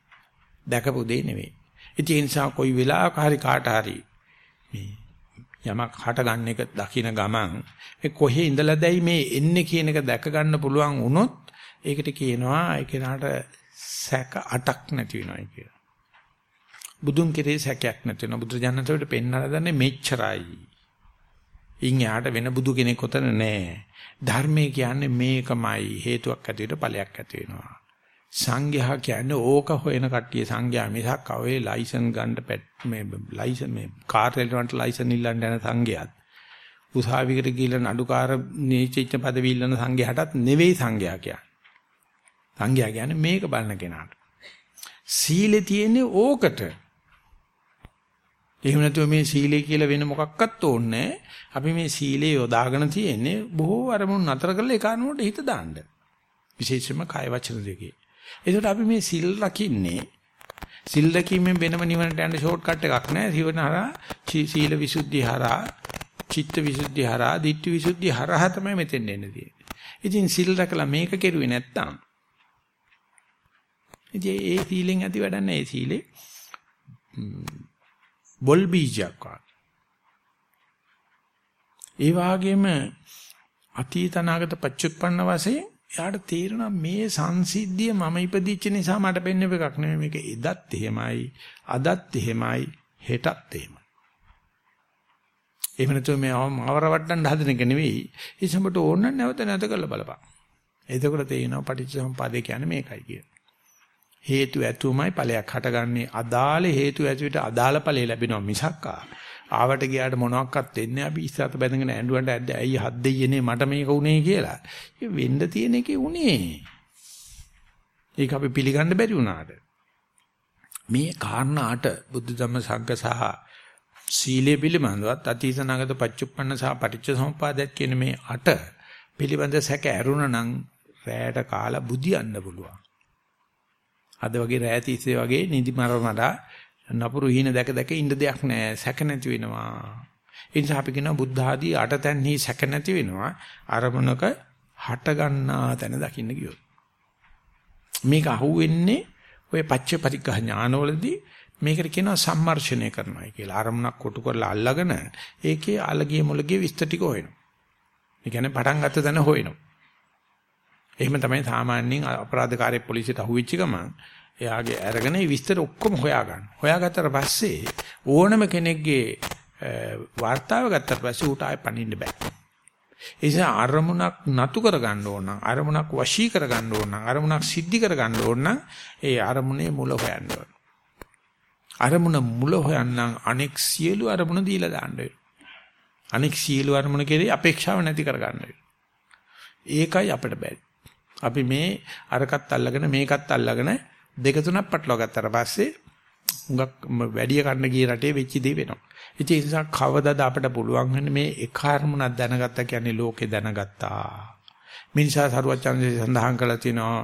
දැකපු දෙය නෙවෙයි. ඉතින් ඒ නිසා කොයි වෙලාවක හරි කාට හරි මේ යමක් හට ගන්න එක දකින්න ගමන් ඒ කොහේ ඉඳලාදයි මේ එන්නේ කියන එක දැක ගන්න පුළුවන් වුණොත් ඒකට කියනවා ඒ කෙනාට සැක අටක් නැති වෙනවා කියලා. බුදුන් කෙරේ සැකයක් නැති වෙනවා. බුදුරජාණන්සේට පෙන්වලා දන්නේ මෙච්චරයි. ඉන් යාට වෙන බුදු කෙනෙක් උතන නැහැ. ධර්මයේ කියන්නේ මේකමයි හේතුවක් ඇතිවෙට ඵලයක් ඇති වෙනවා. සංඝයා කියන්නේ ඕක හොයන කට්ටිය සංඝයා මිසක් ඔය ලයිසන් ගන්න මේ ලයිසන් මේ කාර් වලට ලයිසන් ඉල්ලන්න යන සංඝයාත් උසාවියකට ගිහිල්ලා නඩුකාර නීචිච්ච පදවි ඉල්ලන සංඝයාටත් නෙවෙයි සංඝයා කියන්නේ. සංඝයා කියන්නේ මේක බලන කෙනාට. සීලේ තියෙන්නේ ඕකට. එහෙම නැතුව මේ සීලය කියලා වෙන මොකක්වත් ඕනේ අපි මේ සීලේ යොදාගෙන තියෙන්නේ බොහෝ අරමුණු නතර කරලා ඒ කාරණුවට හිත දාන්න. විශේෂයෙන්ම කාය වචන දෙකේ. ඒකට අපි මේ සිල් රකින්නේ සිල් රකීමෙන් වෙනම නිවනට යන්න ෂෝට් කට් එකක් නෑ. සිවනහරා සීල විසුද්ධි හරහා, චිත්ත විසුද්ධි හරහා, ditthi විසුද්ධි හරහා තමයි මෙතෙන් එන්න තියෙන්නේ. ඉතින් සිල් රැකලා මේක කෙරුවේ නැත්තම් ඉතින් ඒ සීලෙන් ඇති වැඩක් නෑ. ඒ සීලේ බොල් බීජයක් ඒ වගේම අතීත අනාගත පච්චුප්පන්න වශයෙන් එයාට තේරෙනවා මේ සංසිද්ධිය මම ඉපදිච්ච නිසා මට පෙන්වප එකක් නෙමෙයි මේක එදත් එහෙමයි අදත් එහෙමයි හෙටත් එහෙමයි. එහෙම නැතුව මේ මාවර වට්ටන්න හදන එක නෙවෙයි. ඒ සම්බට ඕන නැවත නැවත කරලා බලපන්. එතකොට තේරෙනවා පටිච්චසමුපාදේ කියන්නේ මේකයි කියලා. හේතු ඇතුවමයි ඵලයක් හටගන්නේ. අදාළ හේතු ඇතුවට අදාළ ඵලය ලැබෙනවා මිසක්කා ආවට ගියාට මොනවත් වෙන්නේ අපි ඉස්සත් බැඳගෙන ඇඬුවට ඇද්ද ඇයි හත් දෙයියනේ මට මේක උනේ කියලා. ඒ වෙන්න තියෙන එකේ උනේ. ඒක අපි පිළිගන්න බැරි වුණාට. මේ කාරණාට බුද්ධ ධම්ම සංඝ සහ සීලය පිළිබඳවත් අතීත නාගත පච්චුප්පන්න සහ පටිච්ච සමුපාදයක් කියන මේ අට පිළිබඳ සැක ඇරුණා නම් රැයට කාලා බුදියන්න පුළුවන්. අද වගේ රෑ තිස්සේ වගේ නිදි මරමඩා නපුරු හීන දැක දැක ඉන්න දෙයක් නැහැ සැක නැති වෙනවා. ඒ නිසා අපි කියනවා බුද්ධ ආදී අටතැන්හි සැක නැති වෙනවා. අරමුණක හට ගන්නා තැන දකින්න ගියොත්. මේක අහුවෙන්නේ ඔය පච්ච පරිග්‍රහ ඥානවලදී මේකට කියනවා සම්මර්ෂණය කරනවා කියලා. අරමුණක් කොටු කරලා අල්ලගෙන ඒකේ අලගිය මුලගිය විස්තර ටික හොයනවා. ඒ කියන්නේ පටන් ගත්ත තැන හොයනවා. එහෙම තමයි සාමාන්‍යයෙන් අපරාධකාරී පොලිසියට අහුවෙච්ච ගමන් එයාගේ අරගෙන විස්තර ඔක්කොම හොයාගන්න. හොයාගත්තට පස්සේ ඕනම කෙනෙක්ගේ වார்த்தාව ගත්තට පස්සේ ඌට ආයෙ පණින්න බෑ. ඒ නිසා අරමුණක් නතු කරගන්න ඕන නම් අරමුණක් වශී කරගන්න ඕන නම් අරමුණක් සිද්ධි කරගන්න ඕන නම් ඒ අරමුණේ මුල හොයන්න ඕන. අරමුණ මුල හොයන්නම් අනෙක් සියලු අරමුණ දීලා දාන්න වෙනවා. අනෙක් සියලු අරමුණ කෙරේ අපේක්ෂාව නැති කරගන්න වෙනවා. ඒකයි අපිට බැරි. අපි මේ අරකත් අල්ලගෙන මේකත් අල්ලගෙන දෙක තුනක් පටලවා ගත්තාට පස්සේ හුඟක් වැඩි කන්න ගිය රටේ වෙච්ච දේ වෙනවා. ඉතින් ඒ නිසා කවදාද අපිට පුළුවන් වෙන්නේ මේ එක අරමුණක් දැනගත්තා කියන්නේ ලෝකේ දැනගත්තා. මිනිසා සරුවචන්දේ සඳහන් කළා තිනවා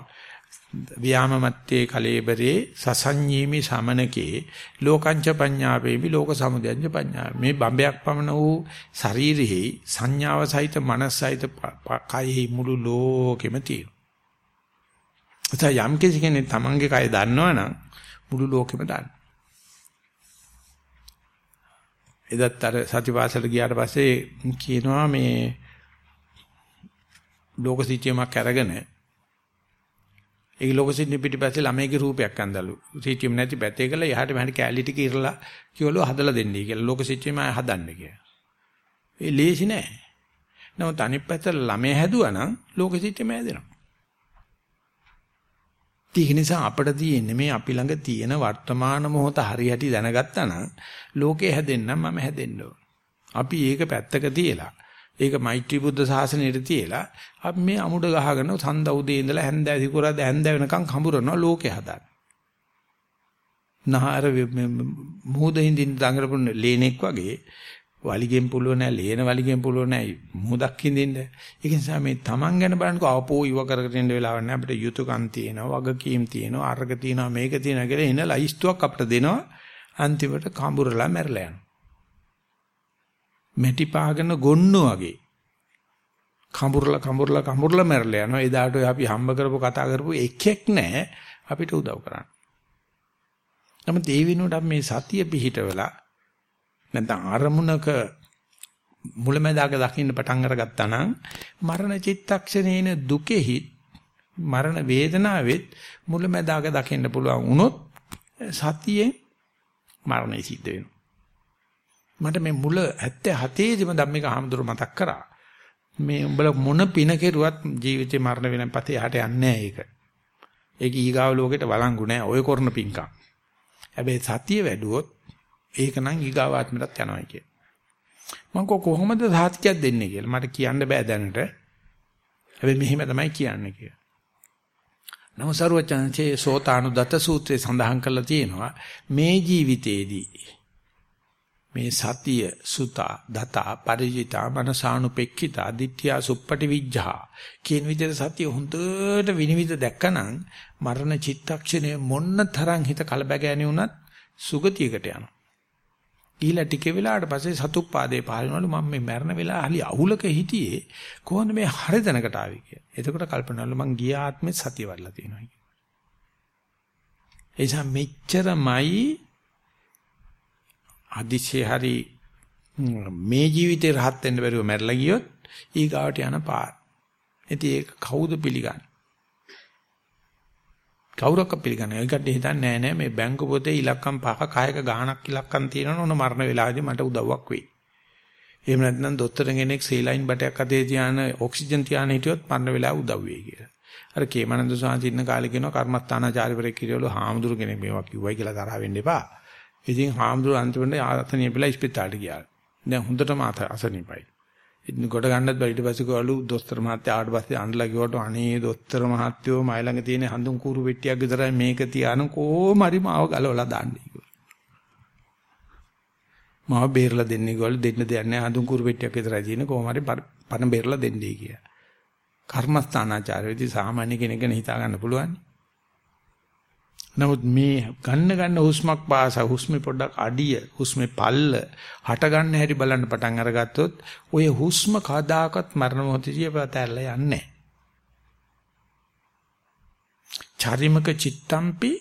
ව්‍යාමමත්තේ කලේබරේ සසඤ්ඤීමි සමනකේ ලෝකංච පඤ්ඤාපේමි ලෝක සමුදයංච පඤ්ඤා මේ බඹයක් පමණ වූ ශරීරෙහි සංඥාව සහිත මනස සහිත කයෙහි මුළු ලෝකෙම තියෙනවා එතන යම් කිසි කෙනෙක් තමන්ගේ කය දන්නවනම් මුළු ලෝකෙම දන්න. එදත් අර සතිපාසල ගියාට පස්සේ කියනවා මේ ලෝක සිටියමක් අරගෙන ඒ ලෝක සිටින පිටිපස්සේ ළමයිගේ රූපයක් අඳලු. සිටියම නැති පැත්තේ කළා යහට මෙහාට කැලී ටික ඉරලා කිව්වලු හදලා දෙන්නයි කියලා. ලෝක සිටියම හදන්න කියලා. ඒ ලේසි නෑ. නමුත් අනිත් පැත්තට ළමයි හැදුවා නම් ලෝක සිටියම හැදෙනවා. ඒක නිසා අපිට තියෙන්නේ මේ අපි ළඟ තියෙන වර්තමාන මොහොත හරියටි දැනගත්තා නම් ලෝකේ හැදෙන්න මම හැදෙන්න අපි ඒක පැත්තක තියලා ඒක මෛත්‍රී බුද්ධ ශාසනයට තියලා අපි මේ අමුඩ ගහගෙන සඳ උදේ ඉඳලා හැන්ද සිකුරාද හැන්ද වෙනකන් කඹරනවා ලෝකේ හදන්න. නහර මුහුද හින්දින් දඟලපු ලේනෙක් වගේ වලිගෙන් පුළුව නැහැ ලේන වලිගෙන් පුළුව නැහැ මුහුදක් හින්දින්න ඒක නිසා මේ Taman ගැන බලනකොට ආපෝ ඉව කරගෙන ඉන්න වෙලාවක් නැහැ අපිට යුතුයකම් තියෙනවා වගකීම් තියෙනවා අර්ග තියෙනවා මේක තියෙනවා කියලා එන ලයිස්තුවක් අපිට දෙනවා. අන්තිමට කඹුරලා මැරලා යනවා. මෙටි පාගන ගොන්නු වගේ. කඹුරලා කඹුරලා කඹුරලා මැරලා යනවා. එදාට අපි හම්බ කරපු කතා කරපු එකෙක් නැහැ අපිට උදව් කරන්න. නමුත් ඒ වෙනුවට මේ සතිය පිහිටවලා නැත්නම් අරමුණක මුලැමැදාක දකින්න පටන් අරගත්තා නම් මරණ චිත්තක්ෂණේන දුකෙහි මරණ වේදනාවෙත් මුලැමැදාක දකින්න පුළුවන් වුණොත් සතියෙන් මරණය සිද්ධ වෙනවා. මට මේ මුල 77 දිම ධම්මික හාමුදුර මතක් කරා. මේ උඹල මොන පින කෙරුවත් ජීවිතේ මරණ වෙන පතේ යහට යන්නේ නැහැ ඒක. ඒක ඊගාව ලෝකෙට වළංගු නැහැ. ඔය කරන පින්කම්. හැබැයි සතිය වැඩුවොත් ඒක නම් ඊගාව ආත්මයටත් යනවා කිය. මම කොහොමද සාහිත්‍යයක් දෙන්නේ කියලා මට කියන්න බෑ දැනට. හැබැයි මෙහෙම තමයි කියන්නේ කියලා. නමසරුවචනචේ සෝතානුදත සූත්‍රයේ සඳහන් කරලා තියෙනවා මේ ජීවිතේදී මේ සතිය සුතා දතා පරිජිතා මනසානුපෙක්ඛිතා ditthiya suppati vijja කියන විදිහට සතිය හොඳට විනිවිද දැක්කනම් මරණ චිත්තක්ෂණය මොන්න තරම් හිත කලබගෑනි වුණත් සුගතියකට යනවා. ඊළඟ ටික වෙලාවට පස්සේ සතුප්පාදේ පාරිනවලු මම මේ මරණ වෙලාව hali අවුලක හිටියේ කොහොමද මේ හරි දැනකට ආවේ කියලා. එතකොට කල්පනාවලු මං ගිය ආත්මෙත් සතිය වඩලා තියෙනවා කියලා. එයිසා මෙච්චරමයි අදිශේ හරි මේ ජීවිතේ rahat වෙන්න බැරුව මැරලා ගියොත් ඊගාවට යන පාර. ඉතින් ඒක කවුද පිළිගන්නේ? කවුරක්ක පිළිගන්නේ. ඒකට හිතන්නේ නෑ නෑ මේ බැංකු පොතේ ඉලක්කම් පහක කයක ගාණක් ඉලක්කම් තියෙනවනේ ඕන මරණ වෙලාවේදී මට උදව්වක් වෙයි. එහෙම නැත්නම් දොස්තර කෙනෙක් සීලයින් බටයක් අතේ තියාන ඔක්සිජන් තියාන හිටියොත් මරණ වෙලාව උදව් වෙයි කියලා. අර කේමනන්ද සාන්ති ඉන්න කාලේ කියනවා කර්මස්ථානාචාර්යවරයෙක් කියලාලු හාමුදුරු කෙනෙක් මේවා කිව්වයි කියලා තරහ වෙන්න එපා. ඉතින් හාමුදුරු අන්තිමට ආතනිය පිළා ඉස්පිතාලට ගියා. දැන් හොඳටම අසනීපයි. ඉතින් කොට ගන්නත් බෑ ඊට පස්සේ කවලු දොස්තර මහත්තයා ආවට පස්සේ අඬලා කිව්වට අනේ දොස්තර මහත්තයෝ මයි ළඟ තියෙන හඳුන් කූරු පෙට්ටියක් විතරයි මේක තියාන කොහොම හරි මාව ගලවලා දාන්නේ කිව්වා. මාව බේරලා දෙන්නේ කිව්වලු දෙන්න දෙයක් නැහැ හඳුන් කූරු පෙට්ටියක් විතරයි තියෙන කොහොම හරි පණ බේරලා දෙන්නේ කියලා. කර්මස්ථානාචාර්යවිදි සාමාන්‍ය කෙනෙක් ගැන හිතා ගන්න පුළුවන්. නමුත් මේ ගන්න ගන්න හුස්මක් පාස හුස්මේ පොඩ්ඩක් අඩිය හුස්මේ පල්ල හට ගන්න හැටි බලන්න පටන් අරගත්තොත් ඔය හුස්ම කදාකත් මරණ මොහොතදී පතැල්ල යන්නේ චරිමක චිත්තම්පි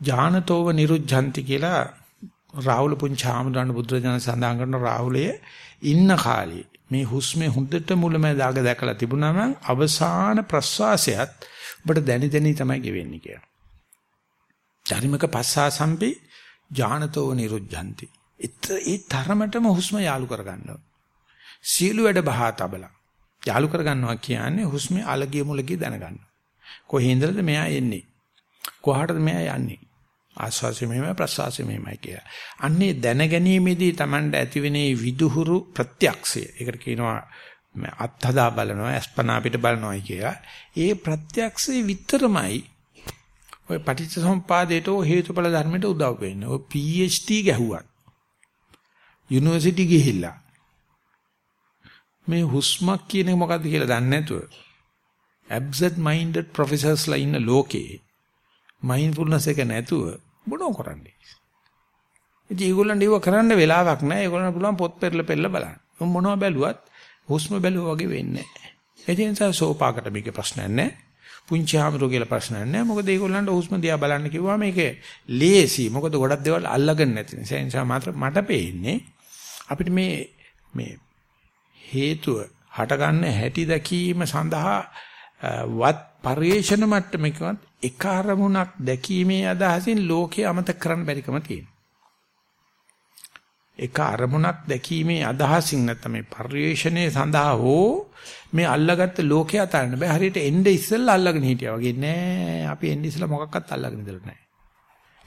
ඥානතෝව නිරුද්ධಂತಿ කියලා රාහුල පුංචාමඳුරණ බුදුරජාණන් සඳහන් කරන රාහුලයේ ඉන්න කාලේ මේ හුස්මේ හොඳට මුලමඳාග දැකලා තිබුණා නම් අවසාන ප්‍රස්වාසයත් ඔබට දැනි දැනි තමයි ගෙවෙන්නේ කියලා. ධර්මක පස්සාසම්පි ඥානතෝ නිරුද්ධಂತಿ. ඒ තරමටම හුස්ම යාලු කරගන්නවා. සීළු වැඩ බහා තබලා. යාලු කරගන්නවා කියන්නේ හුස්මේ අලගිය මුලගිය දැනගන්නවා. කොහේඳලද මෙයා එන්නේ? කොහාටද මෙයා යන්නේ? ආස්වාසය මෙහෙමයි ප්‍රසවාසය මෙහෙමයි කියලා. අන්නේ දැන ගැනීමේදී Tamanda ඇතිවෙනේ විදුහුරු ප්‍රත්‍යක්ෂය. ඒකට කියනවා අත්හදා බලනවා, අස්පනා පිට බලනවායි කියලා. ඒ ප්‍රත්‍යක්ෂේ විතරමයි ඔය පටිච්චසමුපාදයට හේතුඵල ධර්මයට උදව් වෙන්නේ. ඔය PhD ගැහුවත්. යුනිවර්සිටි ගිහිල්ලා. මේ හුස්මක් කියන එක මොකද්ද කියලා දන්නේ නැතුව absent minded professorsලා ඉන්න ලෝකේ mindfulness එක නැතුව මොනෝ කරන්නේ. ඉතින් ඒගොල්ලන්ට ඒව කරන්න වෙලාවක් නැහැ. ඒගොල්ලන්ට පුළුවන් පොත් පෙරල පෙරල බලන්න. මොනවා බැලුවත් හුස්ම බැලුවා වගේ වෙන්නේ නැහැ. ඒ නිසා සෝපාකට මේකේ ප්‍රශ්නයක් නැහැ. පුංචි ආමරෝ කියලා ප්‍රශ්නයක් නැහැ. මොකද ඒගොල්ලන්ට හුස්ම දිහා බලන්න කිව්වා මේක ලේසි. මොකද ගොඩක් දේවල් අල්ලගෙන නැති නිසා. ඒ නිසා මාත්‍ර මට පේන්නේ අපිට මේ මේ හේතුව හටගන්න හැටි දැකීම සඳහා වත් පරිේශන මට්ටමකවත් එක අරමුණක් දැකීමේ අදහසින් ලෝකේ අමතක කරන්න බැරිකම තියෙනවා. එක අරමුණක් දැකීමේ අදහසින් නැත්නම් මේ පරිේශණය සඳහා හෝ මේ අල්ලගත්ත ලෝකේ අතරින් බෑ. හරියට එnde ඉස්සෙල්ලා අල්ලගෙන හිටියා වගේ. නෑ අපි එnde ඉස්සෙල්ලා මොකක්වත් අල්ලගෙන ඉඳලා නෑ.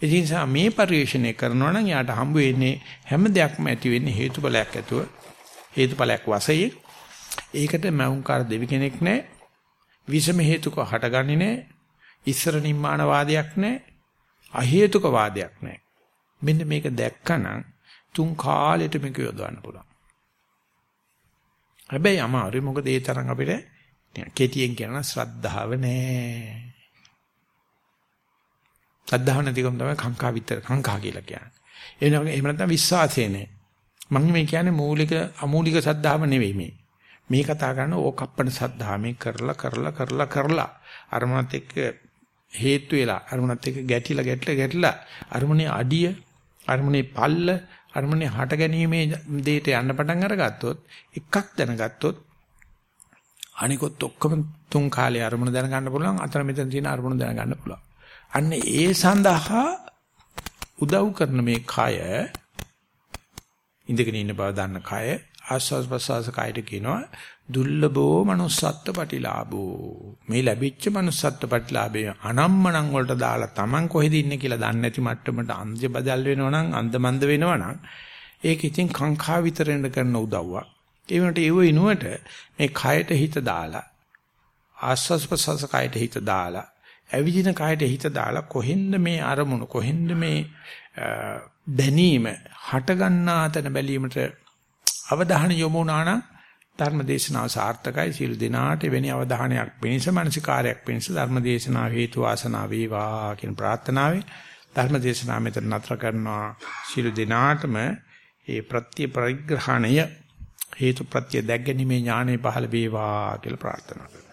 ඒ නිසා මේ පරිේශණය කරනවා නම් යාට හම්බ වෙන්නේ හැම දෙයක්ම ඇති වෙන්නේ හේතුඵලයක් ඇතුව. හේතුඵලයක් වශයෙන්. ඒකට මෞංකාර දෙවි කෙනෙක් නෑ. විෂම හේතුක හටගන්නේ නෑ. ඉස්සර නිම්මාන වාදයක් නෑ. අහේතුක වාදයක් නෑ. මෙන්න මේක දැක්කනම් තුන් කාලෙට මේක යොදවන්න පුළුවන්. හැබැයි අමාරුයි මොකද ඒ තරම් අපිට කෙටියෙන් කියන ශ්‍රද්ධාව නෑ. ශ්‍රද්ධාව නැතිකම තමයි කංකා විතර කංකා කියලා කියන්නේ. ඒ වගේ එහෙම නැත්නම් විශ්වාසය නෑ. මම මේ කියන්නේ මූලික අමූලික ශ්‍රද්ධාව නෙවෙයි මේ. මේ කතා කරන ඕකප්පන ශ්‍රද්ධාව මේ කරලා කරලා කරලා කරලා අරමුණත් එක්ක හේතු වෙලා අරමුණත් එක්ක ගැටිලා ගැටලා ගැටලා අරමුණේ අඩිය අරමුණේ පල්ල අරමුණේ හට ගැනීමේ දෙයට යන්න පටන් අරගත්තොත් එකක් දැනගත්තොත් අනිකොත් ඔක්කොම තුන් කාලේ අරමුණ දැනගන්න පුළුවන් අතර මෙතන තියෙන අරමුණ දැනගන්න පුළුවන්. අන්න ඒ සඳහා උදව් කරන මේ කය ඉඳගෙන ඉන්න බව දන්න කය ආස්වාස් ප්‍රසවාස කයට කියනවා දුර්ලභෝ manussත්ත්ව ප්‍රතිලාභෝ මේ ලැබිච්ච manussත්ත්ව ප්‍රතිලාභය අනම්මනම් වලට දාලා Taman කොහෙද ඉන්නේ කියලා දන්නේ නැති මට්ටමට අන්ධ බදල් වෙනවනම් අන්ධමන්ද වෙනවනම් ඒක ඉතින් කාංකා විතරෙන්ද කරන උදව්වක්. ඒ වෙනට ඒව ඉනුවට මේ කයට හිත දාලා ආස්වාස් ප්‍රසවාස කයට හිත දාලා ඇවිදින කයට හිත දාලා කොහෙන්ද මේ අරමුණ කොහෙන්ද මේ දැනීම හට ගන්නා තැන බැලීමට අවධානය යොමු වුණා නම් ධර්ම දේශනාව සාර්ථකයි. සියලු දිනාට වෙණි අවධානයක් පිණිස මානසිකාරයක් පිණිස ධර්ම දේශනාව හේතු වාසනා වේවා කියන ප්‍රාර්ථනාවෙන් ධර්ම දේශනාව මෙතන නතර කරනවා. සියලු දිනාටම ඒ ප්‍රත්‍ය පරිග්‍රහණය හේතු ප්‍රත්‍ය දැක්ගැනීමේ ඥානෙ පහළ වේවා කියලා ප්‍රාර්ථනා කරනවා.